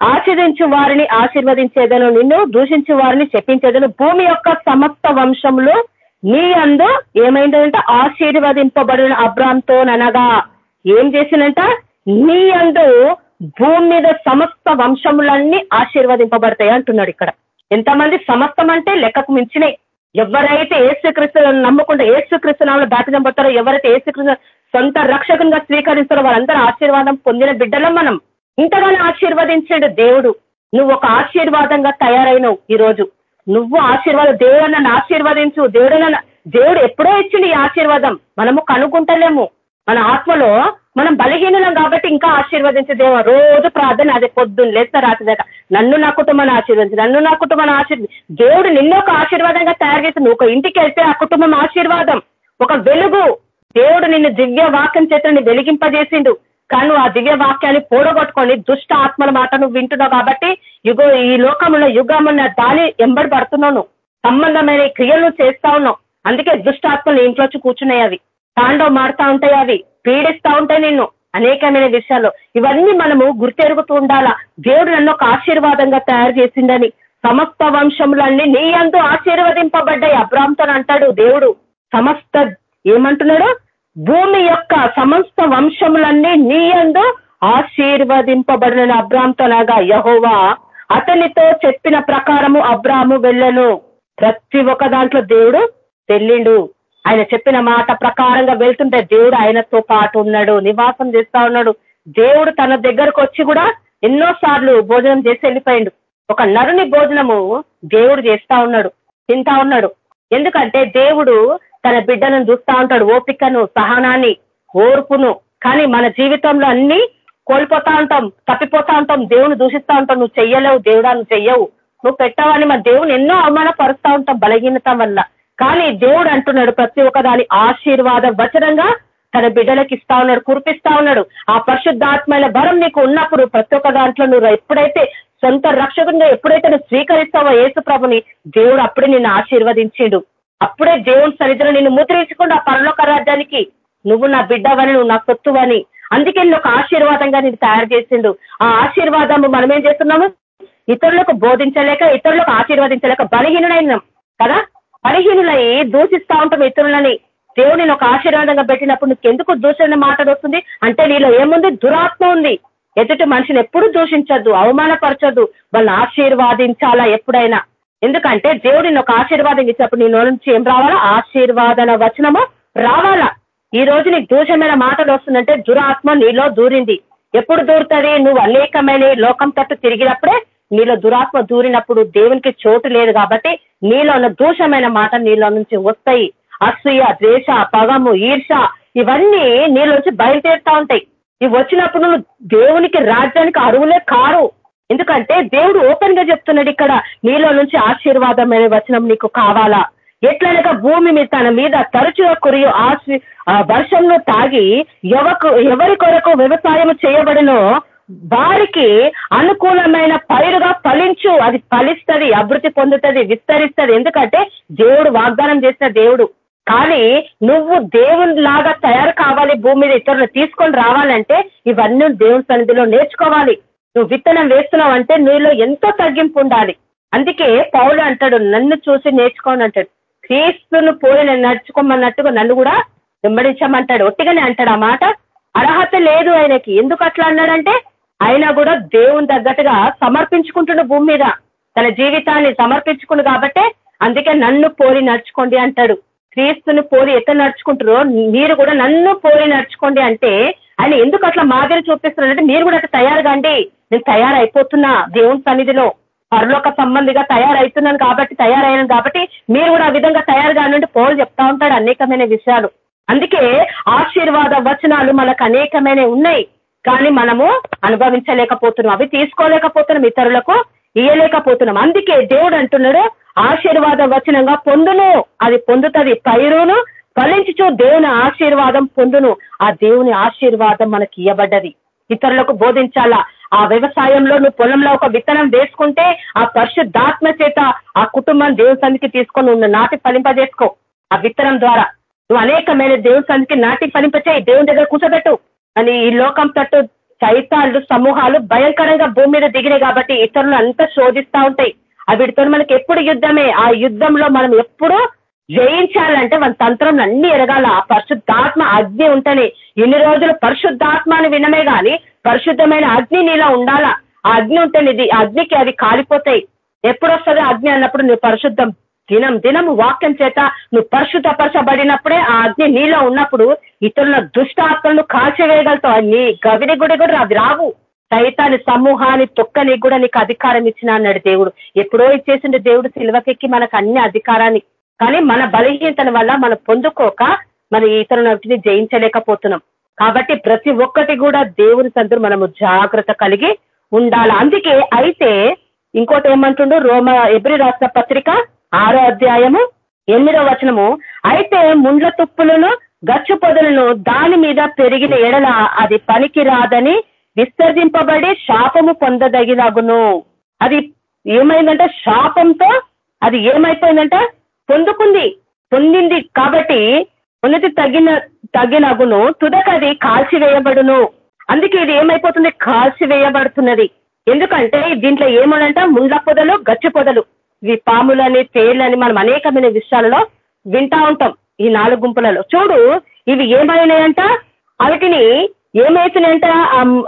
ఆశీర్దించు వారిని ఆశీర్వదించేదను నిన్ను దూషించు వారిని చెప్పించేదను. భూమి యొక్క సమస్త వంశంలో నీ అందు ఏమైందంట? ఆశీర్వదింపబడిన అబ్రాంతోననగా. ఏం చేసినంట నీ అందు భూమి మీద సమస్త వంశములన్నీ ఆశీర్వదింపబడతాయి అంటున్నాడు ఇక్కడ. ఎంతమంది సమస్తం అంటే లెక్కకు మించినాయి ఎవరైతే ఏసుక్రీస్తు నమ్మకుండా ఏసుక్రీస్తు నామలు బాప్తిజం పడతారో ఎవరైతే ఏసుక్రీస్తు సొంత రక్షకునిగా స్వీకరిస్తున్న వాళ్ళందరూ ఆశీర్వాదం పొందిన బిడ్డలం మనం. ఇంతగానో ఆశీర్వదించాడు దేవుడు. నువ్వు ఒక ఆశీర్వాదంగా తయారైనవు ఈ రోజు నువ్వు ఆశీర్వాదం దేవుడు నన్ను ఆశీర్వదించు. దేవుడు నన్ను దేవుడు ఎప్పుడో ఇచ్చింది ఈ ఆశీర్వాదం. మనము కనుక్కుంటలేము మన ఆత్మలో మనం బలహీనులం కాబట్టి ఇంకా ఆశీర్వదించే దేవ. రోజు ప్రార్థన అదే పొద్దున్న లేస్తే రాత్రి దాకా. నన్ను నా కుటుంబాన్ని ఆశీర్వదించు. నన్ను నా కుటుంబాన్ని ఆశీర్వ దేవుడు నిన్ను ఒక ఆశీర్వాదంగా తయారు చేసి నువ్వు ఒక ఇంటికి వెళ్తే ఆ కుటుంబం ఆశీర్వాదం. ఒక వెలుగు. దేవుడు నిన్ను దివ్య వాక్యం చేత వెలిగింపజేసిండు. కానీ ఆ దివ్య వాక్యాన్ని పోడగొట్టుకొని దుష్ట ఆత్మల మాట నువ్వు వింటున్నావు కాబట్టి యుగ ఈ లోకంలో యుగమున్న దాని ఎంబడి పడుతున్నావు సంబంధమైన క్రియలు చేస్తా ఉన్నావు. అందుకే దుష్ట ఆత్మలు ఇంట్లో కూర్చున్నాయి అవి. తాండవ మారుతా ఉంటాయి అవి. పీడిస్తా ఉంటాయి నిన్ను. అనేకమైన విషయాలు ఇవన్నీ మనము గుర్తెరుగుతూ ఉండాలా? దేవుడు నన్ను ఒక ఆశీర్వాదంగా తయారు చేసిండని. సమస్త వంశములన్నీ నీ అందు ఆశీర్వదింపబడ్డాయి. అబ్రామ్తో అంటాడు దేవుడు. సమస్త ఏమంటున్నాడు? భూమి యొక్క సమస్త వంశములన్నీ నీ అందు ఆశీర్వదింపబడిన అబ్రామ్తోనగా యహోవా. అతనితో చెప్పిన ప్రకారము అబ్రాము వెళ్ళను. ప్రతి ఒక్క దాంట్లో దేవుడు వెళ్ళిండు. ఆయన చెప్పిన మాట ప్రకారంగా వెళ్తుంటే దేవుడు ఆయనతో పాటు ఉన్నాడు. నివాసం చేస్తా ఉన్నాడు. దేవుడు తన దగ్గరకు వచ్చి కూడా ఎన్నో సార్లు భోజనం చేసి వెళ్ళిపోయిండు. ఒక నరుని భోజనము దేవుడు చేస్తా ఉన్నాడు తింటా ఉన్నాడు. ఎందుకంటే దేవుడు తన బిడ్డలను చూస్తా ఉంటాడు. ఓపికను సహనాన్ని ఓర్పును. కానీ మన జీవితంలో అన్ని కోల్పోతా ఉంటాం తప్పిపోతా ఉంటాం. దేవుని దూషిస్తూ ఉంటాం. నువ్వు చెయ్యలేవు దేవుడా నువ్వు చెయ్యవు. నువ్వు పెట్టావని మన దేవుని ఎన్నో అవమానపరుస్తూ ఉంటాం బలహీనత వల్ల. కానీ దేవుడు అంటున్నాడు ప్రతి ఒక్క దాని ఆశీర్వాద వచనంగా తన బిడ్డలకు ఇస్తా ఉన్నాడు కురిపిస్తా ఉన్నాడు. ఆ పరిశుద్ధాత్మైన భరం నీకు ఉన్నప్పుడు ప్రతి ఒక్క దాంట్లో నువ్వు ఎప్పుడైతే సొంత రక్షకునిగా ఎప్పుడైతే నువ్వు స్వీకరిస్తావో యేసు ప్రభుని దేవుడు అప్పుడే నిన్ను ఆశీర్వదించిండు. అప్పుడే దేవుని సరిధిలో నిన్ను ముద్రించకుండా ఆ పరలోక రాజ్యానికి నువ్వు నా బిడ్డవని నువ్వు నా కొత్తువని అందుకే నేను ఒక ఆశీర్వాదంగా నేను తయారు చేసిండు. ఆ ఆశీర్వాదము మనం ఏం చేస్తున్నాము? ఇతరులకు బోధించలేక ఇతరులకు ఆశీర్వదించలేక బలహీనులైనాం కదా? బలహీనులై దూషిస్తా ఉంటాం ఇతరులని. దేవుని ఒక ఆశీర్వాదంగా పెట్టినప్పుడు నువ్వు ఎందుకు దూషణ మాటలు వస్తుంది? అంటే నీలో ఏముంది? దురాత్మ ఉంది. ఎదుటి మనిషిని ఎప్పుడు దూషించద్దు అవమానపరచద్దు. వాళ్ళని ఆశీర్వాదించాలా ఎప్పుడైనా? ఎందుకంటే దేవుడిని ఒక ఆశీర్వాదం ఇచ్చినప్పుడు నీ నోటి నుంచి ఏం రావాలా? ఆశీర్వాదన వచనము రావాలా? ఈ రోజు నీకు దూషమైన మాటలు వస్తుందంటే దురాత్మ నీలో దూరింది. ఎప్పుడు దూరుతుంది? నువ్వు అనేకమైన లోకం తట్టు తిరిగినప్పుడే నీలో దురాత్మ దూరినప్పుడు దేవునికి చోటు లేదు కాబట్టి నీలో ఉన్న దూషమైన మాట నీలో నుంచి వస్తాయి. అసూయ ద్వేష పగము ఈర్ష ఇవన్నీ నీలోంచి బయలుదేరుతా ఉంటాయి. ఇవి వచ్చినప్పుడు నువ్వు దేవునికి రాజ్యానికి అరువులే కారు. ఎందుకంటే దేవుడు ఓపెన్గా చెప్తున్నాడు ఇక్కడ నీలో నుంచి ఆశీర్వాదమైన వచనం నీకు కావాలా? ఎట్లనగా భూమి మీద తన మీద తరచుగా కురియు ఆశీ వర్షంలో తాగి ఎవకు ఎవరి కొరకు వ్యవసాయం చేయబడినో వారికి అనుకూలమైన పైరుగా ఫలించు. అది ఫలిస్తుంది అభివృద్ధి పొందుతుంది విస్తరిస్తుంది. ఎందుకంటే దేవుడు వాగ్దానం చేసిన దేవుడు. కానీ నువ్వు దేవుని లాగా తయారు కావాలి భూమి మీద ఇతరులు తీసుకొని రావాలంటే ఇవన్నీ దేవుని సన్నిధిలో నేర్చుకోవాలి. నువ్వు విత్తనం వేస్తున్నావు అంటే నీలో ఎంతో తగ్గింపు ఉండాలి. అందుకే పౌలు అంటాడు నన్ను చూసి నేర్చుకోని అంటాడు. క్రీస్తును పోయి నడుచుకోమన్నట్టుగా నన్ను కూడా వెంబడించమంటాడు. ఒట్టిగానే అంటాడు ఆ మాట. అర్హత లేదు ఆయనకి. ఎందుకు అట్లా అన్నాడంటే ఆయన కూడా దేవుని తగ్గట్టుగా సమర్పించుకుంటున్న భూమి మీద. తన జీవితాన్ని సమర్పించుకుండు కాబట్టే అందుకే నన్ను పోలి నడుచుకోండి అంటాడు. క్రీస్తుని పోలి ఎట్లా నడుచుకుంటారో మీరు కూడా నన్ను పోలి నడుచుకోండి అంటే ఆయన ఎందుకు అట్లా మాదిరి చూపిస్తున్నారంటే మీరు కూడా అట్లా తయారు కండి నేను తయారైపోతున్నా. దేవుని సన్నిధిలో పరలోక సంబంధిగా తయారైతున్నాను కాబట్టి తయారయ్యాను కాబట్టి మీరు కూడా ఆ విధంగా తయారు కానంటే పోలు చెప్తా ఉంటాడు అనేకమైన విషయాలు. అందుకే ఆశీర్వాద వచనాలు మనకు అనేకమైన ఉన్నాయి. కానీ మనము అనుభవించలేకపోతున్నాం. అవి తీసుకోలేకపోతున్నాం ఇతరులకు ఇయ్యలేకపోతున్నాం. అందుకే దేవుడు అంటున్నాడు ఆశీర్వాద వచనంగా పొందును. అది పొందుతుంది. పైరును ఫలించుచు దేవుని ఆశీర్వాదం పొందును. ఆ దేవుని ఆశీర్వాదం మనకి ఇవ్వబడ్డది ఇతరులకు బోధించాలా? ఆ వ్యవసాయంలో నువ్వు పొలంలో ఒక విత్తనం వేసుకుంటే ఆ పరిశుద్ధాత్మ చేత ఆ కుటుంబం దేవుని సందికి తీసుకొని నువ్వు నాటి ఫలింపజేసుకో. ఆ విత్తనం ద్వారా నువ్వు అనేకమైన దేవుని సందికి నాటి ఫలింపచేయి దేవుని దగ్గర కూర్చోబెట్టు. అని ఈ లోకం తట్టు చైతాలు సమూహాలు భయంకరంగా భూమి మీద దిగినాయి కాబట్టి ఇతరులు అంతా శోధిస్తా ఉంటాయి. ఆ వీటితో మనకి ఎప్పుడు యుద్ధమే? ఆ యుద్ధంలో మనం ఎప్పుడు జయించాలంటే మన తంత్రం అన్ని ఎరగాల. ఆ పరిశుద్ధాత్మ అగ్ని ఉంటేనే. ఇన్ని రోజులు పరిశుద్ధాత్మ అని వినమే కానీ పరిశుద్ధమైన అగ్ని నీలా ఉండాలా? ఆ అగ్ని ఉంటే ఇది అగ్నికి అవి కాలిపోతాయి. ఎప్పుడు వస్తుంది అగ్ని అన్నప్పుడు నువ్వు పరిశుద్ధం. దినం దినం వాక్యం చేత నువ్వు పరిశుద్ధపరచబడినప్పుడే ఆ అగ్ని నీలో ఉన్నప్పుడు ఇతరుల దుష్టాత్మలను కాల్చివేయగలుగుతావు. నీ గవిని గుడి కూడా అవి రావు. సైతాన్ని సమూహాన్ని తొక్కని కూడా నీకు అధికారం ఇచ్చిన అన్నాడు దేవుడు. ఎప్పుడో ఇచ్చేసిండు దేవుడు సిల్వకెక్కి మనకు అన్ని అధికారాన్ని. కానీ మన బలహీనతల వల్ల మనం పొందుకోక మన ఇతరులని జయించలేకపోతున్నాం. కాబట్టి ప్రతి ఒక్కటి కూడా దేవుని సందురు మనము జాగ్రత్త కలిగి ఉండాలి. అందుకే అయితే ఇంకోటి ఏమంటుండు? రోమ ఎబ్రి రాష్ట్ర పత్రిక ఆరో అధ్యాయము ఎనిమిదో వచనము అయితే ముండ్ల తుప్పులను గచ్చు పొదలను దాని మీద పెరిగిన ఎడల అది పనికి రాదని విసర్జింపబడి శాపము పొందదగినగును. అది ఏమైందంటే శాపంతో అది ఏమైపోయిందంట పొందుకుంది పొందింది కాబట్టి ఉన్నతి తగిన తగినగును. తుదకది కాల్చివేయబడును. అందుకే ఇది ఏమైపోతుంది? కాల్చివేయబడుతున్నది. ఎందుకంటే దీంట్లో ఏమనంట ముండ్ల పొదలు గచ్చి పొదలు. ఇవి పాములని తేళ్ళని మనం అనేకమైన విషయాలలో వింటా ఉంటాం ఈ నాలుగు గుంపులలో. చూడు ఇవి ఏమైనాయంట? వాటిని ఏమైతున్నాయంట?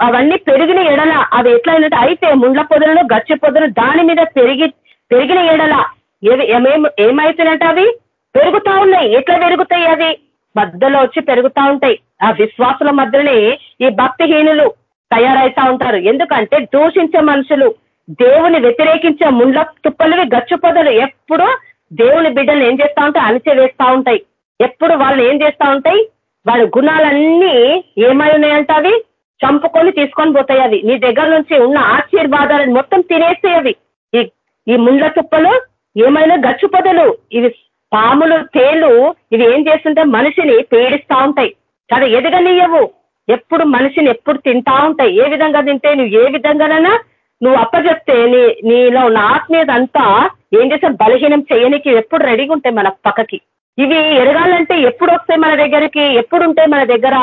అవన్నీ పెరిగిన ఎడల. అవి ఎట్లయినట్టు? అయితే ముండ్ల పొదలను గచ్చి పొదలు దాని మీద పెరిగి పెరిగిన ఎడల. ఏమైతున్నాయంట అవి? పెరుగుతా ఉన్నాయి. ఎట్లా పెరుగుతాయి అవి? మధ్యలో వచ్చి పెరుగుతా ఉంటాయి. ఆ విశ్వాసుల మధ్యనే ఈ భక్తిహీనులు తయారైతా ఉంటారు. ఎందుకంటే దూషించే మనుషులు దేవుని వ్యతిరేకించే ముండ్ల తుప్పలవి గచ్చు పొదలు ఎప్పుడు దేవుని బిడ్డలు ఏం చేస్తా ఉంటాయి? అణిచే వేస్తా ఉంటాయి. ఎప్పుడు వాళ్ళు ఏం చేస్తా ఉంటాయి? వాళ్ళ గుణాలన్నీ ఏమై ఉన్నాయంట అవి? చంపుకొని తీసుకొని పోతాయి అవి. నీ దగ్గర నుంచి ఉన్న ఆశీర్వాదాలను మొత్తం తినేస్తాయి అవి. ఈ ఈ ముండ్ల తుప్పలు ఏమైనా గచ్చు పొదలు ఇవి పాములు తేలు ఇవి ఏం చేస్తుంటే మనిషిని పీడిస్తా ఉంటాయి. కదా ఎదగనీయవు. ఎప్పుడు మనిషిని ఎప్పుడు తింటా ఉంటాయి. ఏ విధంగా తింటే నువ్వు ఏ విధంగానైనా నువ్వు అప్పచెప్తే నీ నీలో ఉన్న ఆత్మీయత అంతా ఏం చేసా బలహీనం చేయనికి ఎప్పుడు రెడీగా ఉంటాయి మన పక్కకి. ఇవి ఎరగాలంటే ఎప్పుడు వస్తాయి మన దగ్గరికి? ఎప్పుడు ఉంటాయి మన దగ్గర?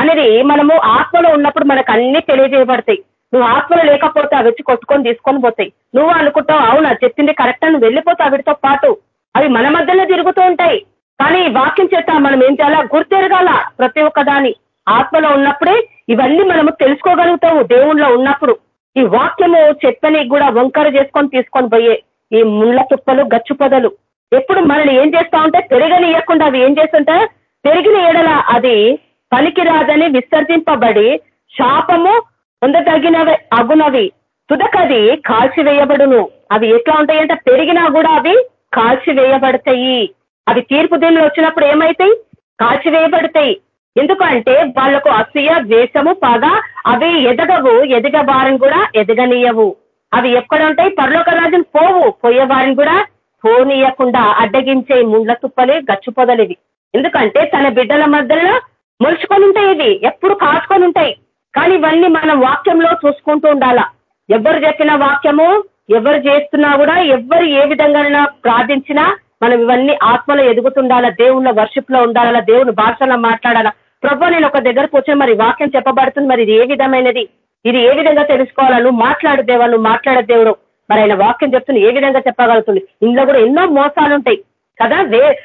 అనేది మనము ఆత్మలో ఉన్నప్పుడు మనకు అన్ని తెలియజేయబడతాయి. నువ్వు ఆత్మలో లేకపోతే అవి వచ్చి కొట్టుకొని తీసుకొని పోతాయి. నువ్వు అనుకుంటావు అవునా చెప్పింది కరెక్ట్ అని వెళ్ళిపోతావు వీటితో పాటు అవి మన మధ్యలో తిరుగుతూ ఉంటాయి. కానీ వాక్యం చేత మనం ఏం చేయాలా? గుర్తెరగాల ప్రతి ఒక్క దాని ఆత్మలో ఉన్నప్పుడే ఇవన్నీ మనము తెలుసుకోగలుగుతాము దేవుణ్ణిలో ఉన్నప్పుడు. ఈ వాక్యము చెప్పని కూడా వంకర చేసుకొని తీసుకొని పోయే ఈ ముళ్ళ తుప్పలు గచ్చు పొదలు. ఎప్పుడు మనల్ని ఏం చేస్తా ఉంటే పెరగనియకుండా అవి ఏం చేస్తుంటే? పెరిగిన ఎడల అది పనికిరాదని విసర్జింపబడి శాపము పొందదగినవి అగునవి. తుదకది కాల్చివేయబడును. అవి ఎట్లా ఉంటాయంటే పెరిగినా కూడా అవి కాల్చివేయబడతాయి అవి తీర్పు దినులు వచ్చినప్పుడు ఏమైతాయి? కాల్చివేయబడతాయి ఎందుకంటే వాళ్ళకు అసూయ ద్వేషము పగ అవి ఎదగవు. ఎదిగ వారిని కూడా ఎదగనీయవు. అవి ఎక్కడ ఉంటాయి? పరలోక రాజులు పోవు. పోయే వారిని కూడా పోనీయకుండా అడ్డగించే ముండ్ల తుప్పలే గచ్చు పొదలివి. ఎందుకంటే తన బిడ్డల మధ్యలో ములుచుకొని ఉంటాయి ఇవి. ఎప్పుడు కాచుకొని ఉంటాయి. కానీ ఇవన్నీ మనం వాక్యంలో చూసుకుంటూ ఉండాలా? ఎవరు చెప్పిన వాక్యము? ఎవరు చేస్తున్నా కూడా ఎవరు ఏ విధంగా ప్రార్థించినా మనం ఇవన్నీ ఆత్మలో ఎదుగుతుండాలా దేవుళ్ళ వర్షిప్లో ఉండాలా దేవుని భాషలో మాట్లాడాలా. ప్రభు నేను ఒక దగ్గర కూర్చొని మరి వాక్యం చెప్పబడుతుంది. మరి ఇది ఏ విధమైనది? ఇది ఏ విధంగా తెలుసుకోవాలా? నువ్వు మాట్లాడు దేవా నువ్వు మాట్లాడే దేవుడు. మరి ఆయన వాక్యం చెప్తున్న ఏ విధంగా చెప్పగలుగుతుంది? ఇందులో కూడా ఎన్నో మోసాలు ఉంటాయి కదా? వే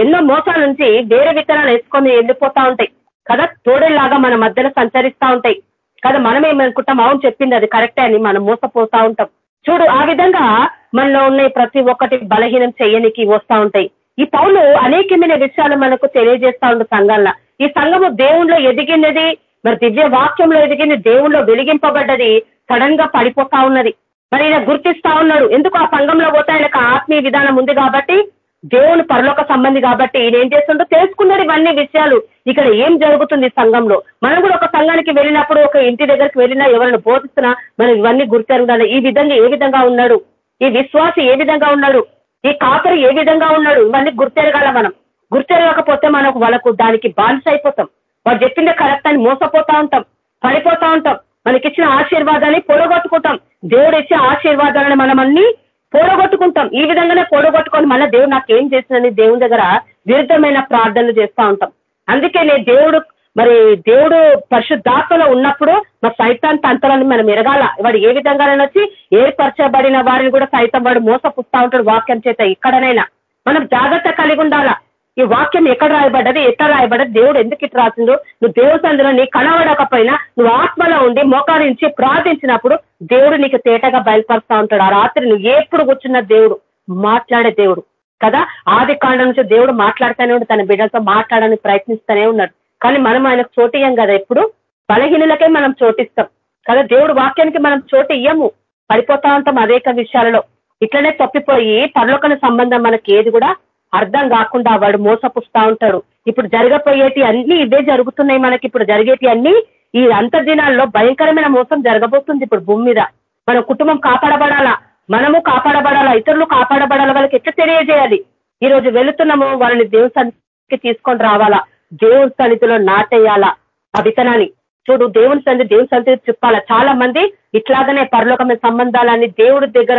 ఎన్నో మోసాల నుంచి వేరే విత్తనాలు వేసుకొని వెళ్ళిపోతా ఉంటాయి కదా? తోడేలాగా మన మధ్యలో సంచరిస్తా ఉంటాయి కదా? మనం ఏమనుకుంటాం? అవును చెప్పింది అది కరెక్టే అని మనం మోసపోతా ఉంటాం. చూడు ఆ విధంగా మనలో ఉన్న ప్రతి ఒక్కటి బలహీనం చేయనికి వస్తా ఉంటాయి. ఈ పౌలు అనేకమైన విషయాలు మనకు తెలియజేస్తా ఉండు సంఘంలో. ఈ సంఘము దేవుణ్ణిలో ఎదిగినది మరి దివ్య వాక్యంలో ఎదిగింది దేవుణ్ణిలో వెలిగింపబడ్డది సడన్గా పడిపోతా ఉన్నది. మరి ఈయన గుర్తిస్తా ఉన్నాడు. ఎందుకు ఆ సంఘంలో పోతే ఆయనకు ఆత్మీయ విధానం ఉంది కాబట్టి? దేవుని పరలోక సంబంధి కాబట్టి ఈయన ఏం చేస్తుండో తెలుసుకున్నాడు ఇవన్నీ విషయాలు. ఇక్కడ ఏం జరుగుతుంది సంఘంలో? మనం కూడా ఒక సంఘానికి వెళ్ళినప్పుడు ఒక ఇంటి దగ్గరికి వెళ్ళినా ఎవరైనా బోధిస్తున్నా మనం ఇవన్నీ గుర్తెరగాలి ఈ విధంగా ఏ విధంగా ఉన్నాడు? ఈ విశ్వాసి ఏ విధంగా ఉన్నాడు? ఈ కాపరి ఏ విధంగా ఉన్నాడు? ఇవన్నీ గుర్తెరగాల మనం. గుర్తెరగకపోతే మనకు వాళ్ళకు దానికి బానిస అయిపోతాం. వాడు చెప్పిందే కరెక్ట్ అని మోసపోతా ఉంటాం. పడిపోతా ఉంటాం. మనకిచ్చిన ఆశీర్వాదాన్ని పొలగొట్టుకుంటాం దేవుడు ఇచ్చే ఆశీర్వాదాలను మనం అన్ని పోడగొట్టుకుంటాం ఈ విధంగానే పోడగొట్టుకొని మళ్ళీ దేవుడు నాకేం చేసినని దేవుని దగ్గర విరుద్ధమైన ప్రార్థనలు చేస్తూ ఉంటాం. అందుకే నేను దేవుడు మరి దేవుడు పరిశుద్ధాత్మలో ఉన్నప్పుడు మా సైతాన్ తంత్రాన్ని మనం ఎరగాల. వాడు ఏ విధంగానైనా వచ్చి ఏర్పరచబడిన వారిని కూడా సైతం వాడు మోసపుస్తా ఉంటాడు వాక్యం చేత ఎక్కడనైనా. మనం జాగ్రత్త కలిగి ఉండాలా? ఈ వాక్యం ఎక్కడ రాయబడ్డది? ఎక్కడ రాయబడ్డది? దేవుడు ఎందుకు ఇట్లా రాసిందో నువ్వు దేవుడు సందులో నీ కనబడకపోయినా నువ్వు ఆత్మలో ఉండి మోకారించి ప్రార్థించినప్పుడు దేవుడు నీకు తేటగా బయలుపరుస్తా ఉంటాడు. ఆ రాత్రి నువ్వు ఎప్పుడు కూర్చున్న దేవుడు? మాట్లాడే దేవుడు. కదా? ఆది కాండం నుంచి దేవుడు మాట్లాడుతూనే ఉండి తన బిడ్డలతో మాట్లాడడానికి ప్రయత్నిస్తూనే ఉన్నాడు. కానీ మనం ఆయనకు చోటియం కదా ఎప్పుడు? బలహీనులకే మనం చోటిస్తాం కదా? దేవుడు వాక్యానికి మనం చోటు ఇయ్యము. పడిపోతా ఉంటాం అనేక విషయాలలో. ఇట్లనే తప్పిపోయి పరలోకన సంబంధం మనకి ఏది కూడా అర్థం కాకుండా వాడు మోసపుస్తా ఉంటాడు. ఇప్పుడు జరగపోయేటి అన్ని ఇవే జరుగుతున్నాయి మనకి. ఇప్పుడు జరిగేటి అన్ని ఈ అంతర్దినాల్లో భయంకరమైన మోసం జరగబోతుంది ఇప్పుడు భూమి మీద. మన కుటుంబం కాపాడబడాలా? మనము కాపాడబడాలా? ఇతరులు కాపాడబడాలా? వాళ్ళకి ఎట్లా తెలియజేయాలి? ఈ రోజు వెళుతున్నాము వాళ్ళని దేవుని సన్నిధికి తీసుకొని రావాలా? దేవుని సన్నిధిలో నాటేయాలా? ఆ విత్తనాన్ని చూడు దేవుని సన్నిధి దేవుని సన్నిధి చెప్పాలా చాలా మంది ఇట్లాగనే పరలోకమైన సంబంధాలన్నీ దేవుడి దగ్గర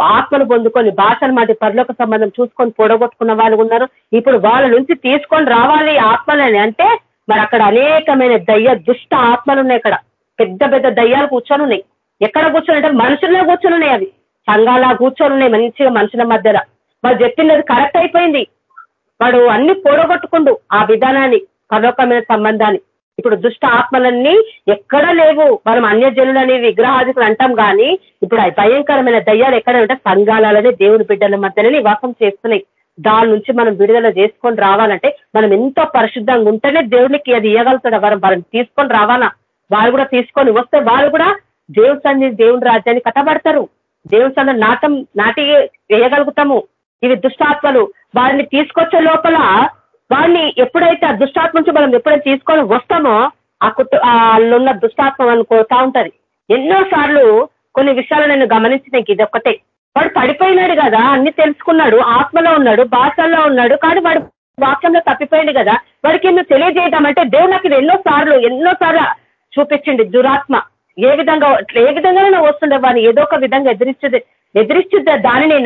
ఆత్మను పొందుకొని భాషను మాటి పరిలోక సంబంధం చూసుకొని పొడగొట్టుకున్న వాళ్ళు ఉన్నారు. ఇప్పుడు వాళ్ళ నుంచి తీసుకొని రావాలి ఆత్మలని అంటే మరి అక్కడ అనేకమైన దయ్య దుష్ట ఆత్మలు ఉన్నాయి అక్కడ. పెద్ద పెద్ద దయ్యాలు కూర్చొని ఉన్నాయి. ఎక్కడ కూర్చొని అంటే మనుషుల్లో కూర్చొని ఉన్నాయి అవి. సంఘాలా కూర్చొని ఉన్నాయి మంచిగా మనుషుల మధ్యలో. వాడు చెప్పినది కరెక్ట్ అయిపోయింది. వాడు అన్ని పొడగొట్టుకుండు ఆ విధానాన్ని పరోకమైన సంబంధాన్ని. ఇప్పుడు దుష్ట ఆత్మలన్నీ ఎక్కడ లేవు. మనం అన్య జనులని విగ్రహాధికులు అంటాం కానీ ఇప్పుడు భయంకరమైన దయ్యాలు ఎక్కడ ఉంటే సంఘాలనే దేవుని బిడ్డల మధ్యనే నివాసం చేస్తున్నాయి. దాని నుంచి మనం విడుదల చేసుకొని రావాలంటే మనం ఎంతో పరిశుద్ధంగా ఉంటేనే దేవునికి అది ఇవ్వగలుగుతాడు వారు వారిని తీసుకొని రావాలా వారు కూడా తీసుకొని వస్తే వాళ్ళు కూడా దేవుని సన్ని దేవుని రాజ్యాన్ని కట్టబడతారు. దేవుని సన్ని నాటం నాటి వేయగలుగుతాము. ఇవి దుష్టాత్మలు. వారిని తీసుకొచ్చే లోపల వాడిని ఎప్పుడైతే ఆ దుష్టాత్మ నుంచి మనం ఎప్పుడైతే తీసుకొని వస్తామో ఆ కుట్టు వాళ్ళున్న దుష్టాత్మ అని కోరుతా ఉంటది. ఎన్నో సార్లు కొన్ని విషయాలు నేను గమనించిన ఇది ఒక్కటే. వాడు పడిపోయినాడు కదా అన్ని తెలుసుకున్నాడు ఆత్మలో ఉన్నాడు భాషల్లో ఉన్నాడు కానీ వాడు వాక్యంలో తప్పిపోయింది కదా వాడికి నువ్వు తెలియజేయడం అంటే దేవుడు నాకు ఇది ఎన్నో సార్లు ఎన్నో సార్లు చూపించింది దురాత్మ. ఏ విధంగా ఏ విధంగానే వస్తుండే వాడిని ఏదో ఒక విధంగా ఎదిరించదు ఎదిరిస్తుంది దానినే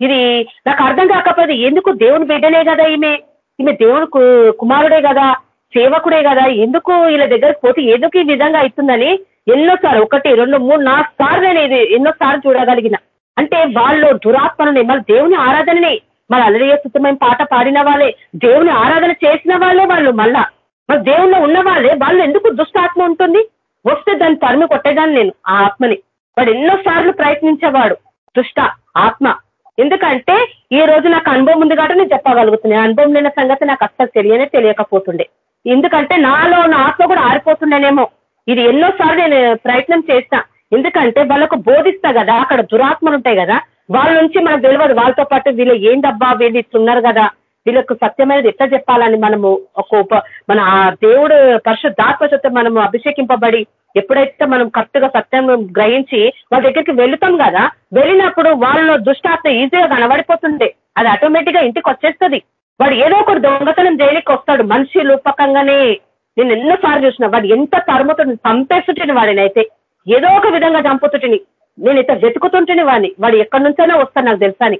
ఇది నాకు అర్థం కాకపోతే ఎందుకు దేవుని బిడ్డనే కదా ఈమె? ఈమె దేవుడు కుమారుడే కదా సేవకుడే కదా ఎందుకు వీళ్ళ దగ్గరకు పోతే ఎందుకు ఈ విధంగా అవుతుందని ఎన్నోసార్లు ఒకటి రెండు మూడు నాలుగు సార్లు నేను ఇది ఎన్నోసార్లు చూడగలిగిన. అంటే వాళ్ళు దురాత్మలని మళ్ళీ దేవుని ఆరాధననే మరి అలరియ సుతమైన పాట పాడిన వాళ్ళే. దేవుని ఆరాధన చేసిన వాళ్ళే వాళ్ళు మళ్ళా. మరి దేవుల్లో ఉన్న వాళ్ళే. వాళ్ళు ఎందుకు దుష్టాత్మ ఉంటుంది? వస్తే దాన్ని తరిమి కొట్టేదాన్ని నేను ఆ ఆత్మని. వాడు ఎన్నో సార్లు ప్రయత్నించేవాడు. దుష్ట ఆత్మ. ఎందుకంటే ఈ రోజు నాకు అనుభవం ఉంది కాబట్టి నేను చెప్పగలుగుతున్నాను అనుభవం లేని సంగతి నాకు అస్సలు తెలియనే తెలియకపోతుండే. ఎందుకంటే నాలో నా ఆత్మ కూడా ఆరిపోతుండేనేమో. ఇది ఎన్నో సార్లు నేను ప్రయత్నం చేసిన. ఎందుకంటే వాళ్ళకు బోధిస్తా కదా అక్కడ దురాత్మలు ఉంటాయి కదా. వాళ్ళ నుంచి మనకు తెలియదు. వాళ్ళతో పాటు వీళ్ళు ఏందబ్బా వీళ్ళు ఇట్లున్నారు కదా. వీళ్ళకు సత్యమైనది ఎట్లా చెప్పాలని మనము ఒక ఉప మన ఆ దేవుడు పరిశుద్ధాత్మ చేత మనము అభిషేకింపబడి ఎప్పుడైతే మనం కరెక్ట్గా సత్యం గ్రహించి వాళ్ళ దగ్గరికి వెళుతాం కదా వెళ్ళినప్పుడు వాళ్ళలో దుష్టాత్మ ఈజీగా కనబడిపోతుంది అది ఆటోమేటిక్గా ఇంటికి వచ్చేస్తుంది. వాడు ఏదో ఒకటి దొంగతనం చేయడానికి వస్తాడు. మనిషి రూపకంగానే నేను ఎన్నోసార్లు చూసిన వాడు ఎంత తరుముతుంది చంపేస్తుంటే వాడినైతే ఏదో ఒక విధంగా చంపుతుంటిని. నేను ఇతర వెతుకుతుంటేనే వాడిని. వాడు ఎక్కడి నుంచైనా వస్తాను నాకు తెలుసాని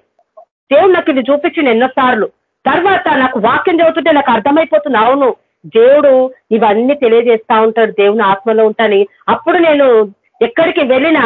దేవుడు నాకు ఇది చూపించింది ఎన్నోసార్లు. తర్వాత నాకు వాక్యం చదువుతుంటే నాకు అర్థమైపోతుంది అవును దేవుడు ఇవన్నీ తెలియజేస్తా ఉంటాడు దేవుని ఆత్మలో ఉంటాని అప్పుడు నేను ఎక్కడికి వెళ్ళినా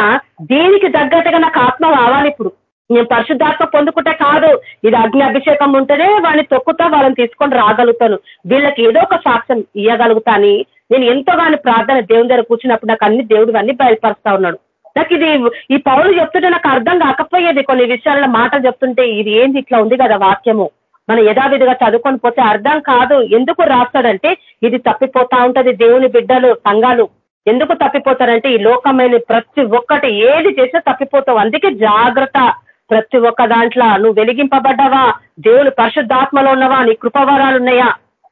దీనికి తగ్గట్టుగా నాకు ఆత్మ కావాలి ఇప్పుడు. నేను పరిశుద్ధాత్మ పొందుకుంటే కాదు ఇది అగ్ని అభిషేకం ఉంటేనే వాడిని తొక్కుతా వాళ్ళని తీసుకొని రాగలుగుతాను. వీళ్ళకి ఏదో ఒక సాక్ష్యం ఇవ్వగలుగుతాని నేను ఎంతోగాని ప్రార్థన దేవుని దగ్గర కూర్చున్నప్పుడు నాకు అన్ని దేవుడు అన్ని బయలుపరుస్తా ఉన్నాడు. నాకు ఇది ఈ పౌరులు చెప్తుంటే నాకు అర్థం కాకపోయేది కొన్ని విషయాల్లో మాటలు చెప్తుంటే ఇది ఏంది ఇట్లా ఉంది కదా వాక్యము. మనం యథావిధిగా చదువుకొని పోతే అర్థం కాదు. ఎందుకు రాస్తాడంటే ఇది తప్పిపోతా ఉంటది దేవుని బిడ్డలు సంఘాలు. ఎందుకు తప్పిపోతారంటే ఈ లోకమైన ప్రతి ఒక్కటి ఏది చేస్తే తప్పిపోతావు. అందుకే జాగ్రత్త. ప్రతి ఒక్క దాంట్లో నువ్వు వెలిగింపబడ్డావా? దేవుని పరిశుద్ధాత్మలో ఉన్నవా? నీ కృపవరాలు ఉన్నాయా?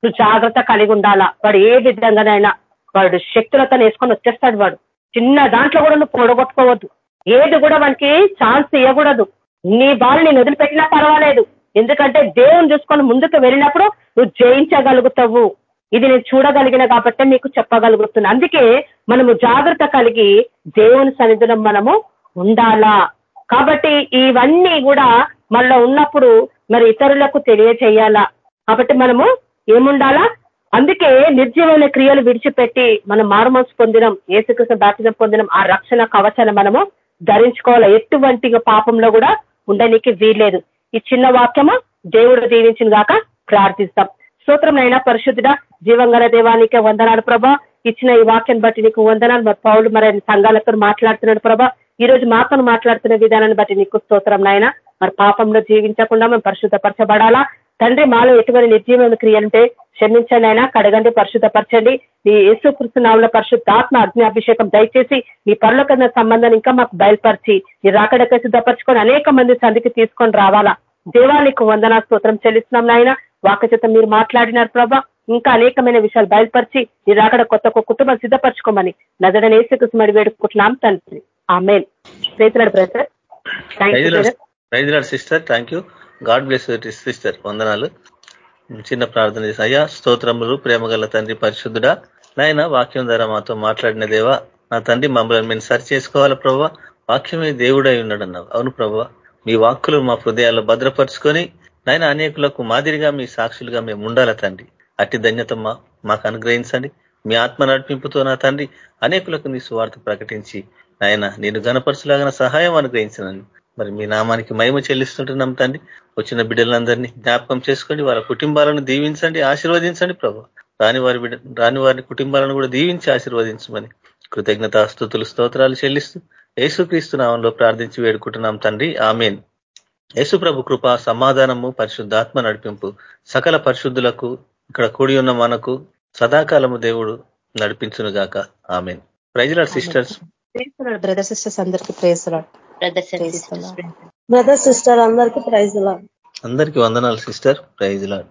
నువ్వు జాగ్రత్త కలిగి ఉండాలా? వాడు ఏ విధంగానైనా వాడు శక్తులతో వేసుకొని వచ్చేస్తాడు వాడు. చిన్న దాంట్లో కూడా నువ్వు పొడగొట్టుకోవద్దు. ఏది కూడా వానికి ఛాన్స్ ఇవ్వకూడదు. నీ బాలు నేను వదిలిపెట్టినా పర్వాలేదు. ఎందుకంటే దేవుని చూసుకొని ముందుకు వెళ్ళినప్పుడు నువ్వు జయించగలుగుతావు. ఇది నేను చూడగలిగిన కాబట్టి మీకు చెప్పగలుగుతున్నా. అందుకే మనము జాగ్రత్త కలిగి దేవుని సన్నిధిలో మనము ఉండాలా. కాబట్టి ఇవన్నీ కూడా మనలో ఉన్నప్పుడు మరి ఇతరులకు తెలియచేయాలా. కాబట్టి మనము ఏముండాలా? అందుకే నిర్జీవమైన క్రియలు విడిచిపెట్టి మనం మారుమనసు పొందినం ఏసుకృష్ణ బాప్తిజం పొందినం ఆ రక్షణ కవచాన్ని మనము ధరించుకోవాలి. ఎటువంటి పాపంలో కూడా ఉండనికి వీల్లేదు. ఈ చిన్న వాక్యము దేవుడు దీవించిన గాక ప్రార్థిస్తాం. స్తోత్రంనైనా పరిశుద్ధుడ జీవంగల దేవానికి వందనాలు ప్రభా. ఇచ్చిన ఈ వాక్యం బట్టి నీకు వందనాలు. మరి పౌరులు మరి సంఘాలతో మాట్లాడుతున్నాడు ప్రభా. ఈ రోజు మాతో మాట్లాడుతున్న విధానాన్ని బట్టి నీకు స్తోత్రం నాయన. మరి పాపంలో జీవించకుండా మేము పరిశుద్ధపరచబడాలా? తండ్రి మాలో ఎటువంటి నిర్జీవమైన క్రియలుంటే క్షమించండి అయినా కడగండి పరిశుద్ధపరచండి. నీ యేసు కృష్ణనామంలో పరిశుద్ధాత్మ అగ్నిఅభిషేకం దయచేసి మీ పనుల సంబంధాన్ని ఇంకా మాకు బయలుపరిచి నీ రాకడక సిద్ధపరచుకొని అనేక మంది సంధికి తీసుకొని రావాలా? దేవానికి వందనా స్తోత్రం చెల్లిస్తున్నాం నాయన. వాకచేత మీరు మాట్లాడినారు ప్రభా. ఇంకా అనేకమైన విషయాలు బయలుపరిచి నీ రాకడ కొత్త కుటుంబం సిద్ధపరచుకోమని నదడని ఏసుకృష్ణమడి వేడుకుంటున్నాం తండ్రి. ఆ brother. Sister. Thank you God bless sister. వందనాలు. చిన్న ప్రార్థన చేసి అయ్యా స్తోత్రములు ప్రేమగల తండ్రి పరిశుద్ధుడా. నాయన వాక్యం ద్వారా మాతో మాట్లాడిన దేవా నా తండ్రి మమ్మల్ని మేము సరి చేసుకోవాలా ప్రభావ వాక్యమే దేవుడై ఉన్నాడు అన్నావు అవును ప్రభావ మీ వాక్కులు మా హృదయాల్లో భద్రపరుచుకొని నాయన అనేకులకు మాదిరిగా మీ సాక్షులుగా మేము ఉండాల తండ్రి? అట్టి ధన్యత మాకు అనుగ్రహించండి. మీ ఆత్మ నడిపింపుతో నా తండ్రి అనేకులకు నీ సువార్త ప్రకటించి నాయన నేను గణపరచులాగా సహాయం అనుగ్రహించను మరి మీ నామానికి మహిమ చెల్లిస్తుంటున్నాం తండ్రి. వచ్చిన బిడ్డలందరినీ జ్ఞాపకం చేసుకోండి వాళ్ళ కుటుంబాలను దీవించండి ఆశీర్వదించండి ప్రభు. రాని వారి బిడ్డ రాని వారి కుటుంబాలను కూడా దీవించి ఆశీర్వదించమని కృతజ్ఞత స్థుతులు స్తోత్రాలు చెల్లిస్తూ యేసుక్రీస్తు నామంలో ప్రార్థించి వేడుకుంటున్నాం తండ్రి. ఆమెన్. యేసు ప్రభు కృప సమాధానము పరిశుద్ధాత్మ నడిపింపు సకల పరిశుద్ధులకు ఇక్కడ కూడి ఉన్న మనకు సదాకాలము దేవుడు నడిపించును గాక amen. Praise Lord sisters brother sisters అందరికి ప్రేసలాడ్ బ్రదర్ సిస్టర్ అందరికి ప్రైజ్ అందరికి వందనాలు సిస్టర్. Praise lord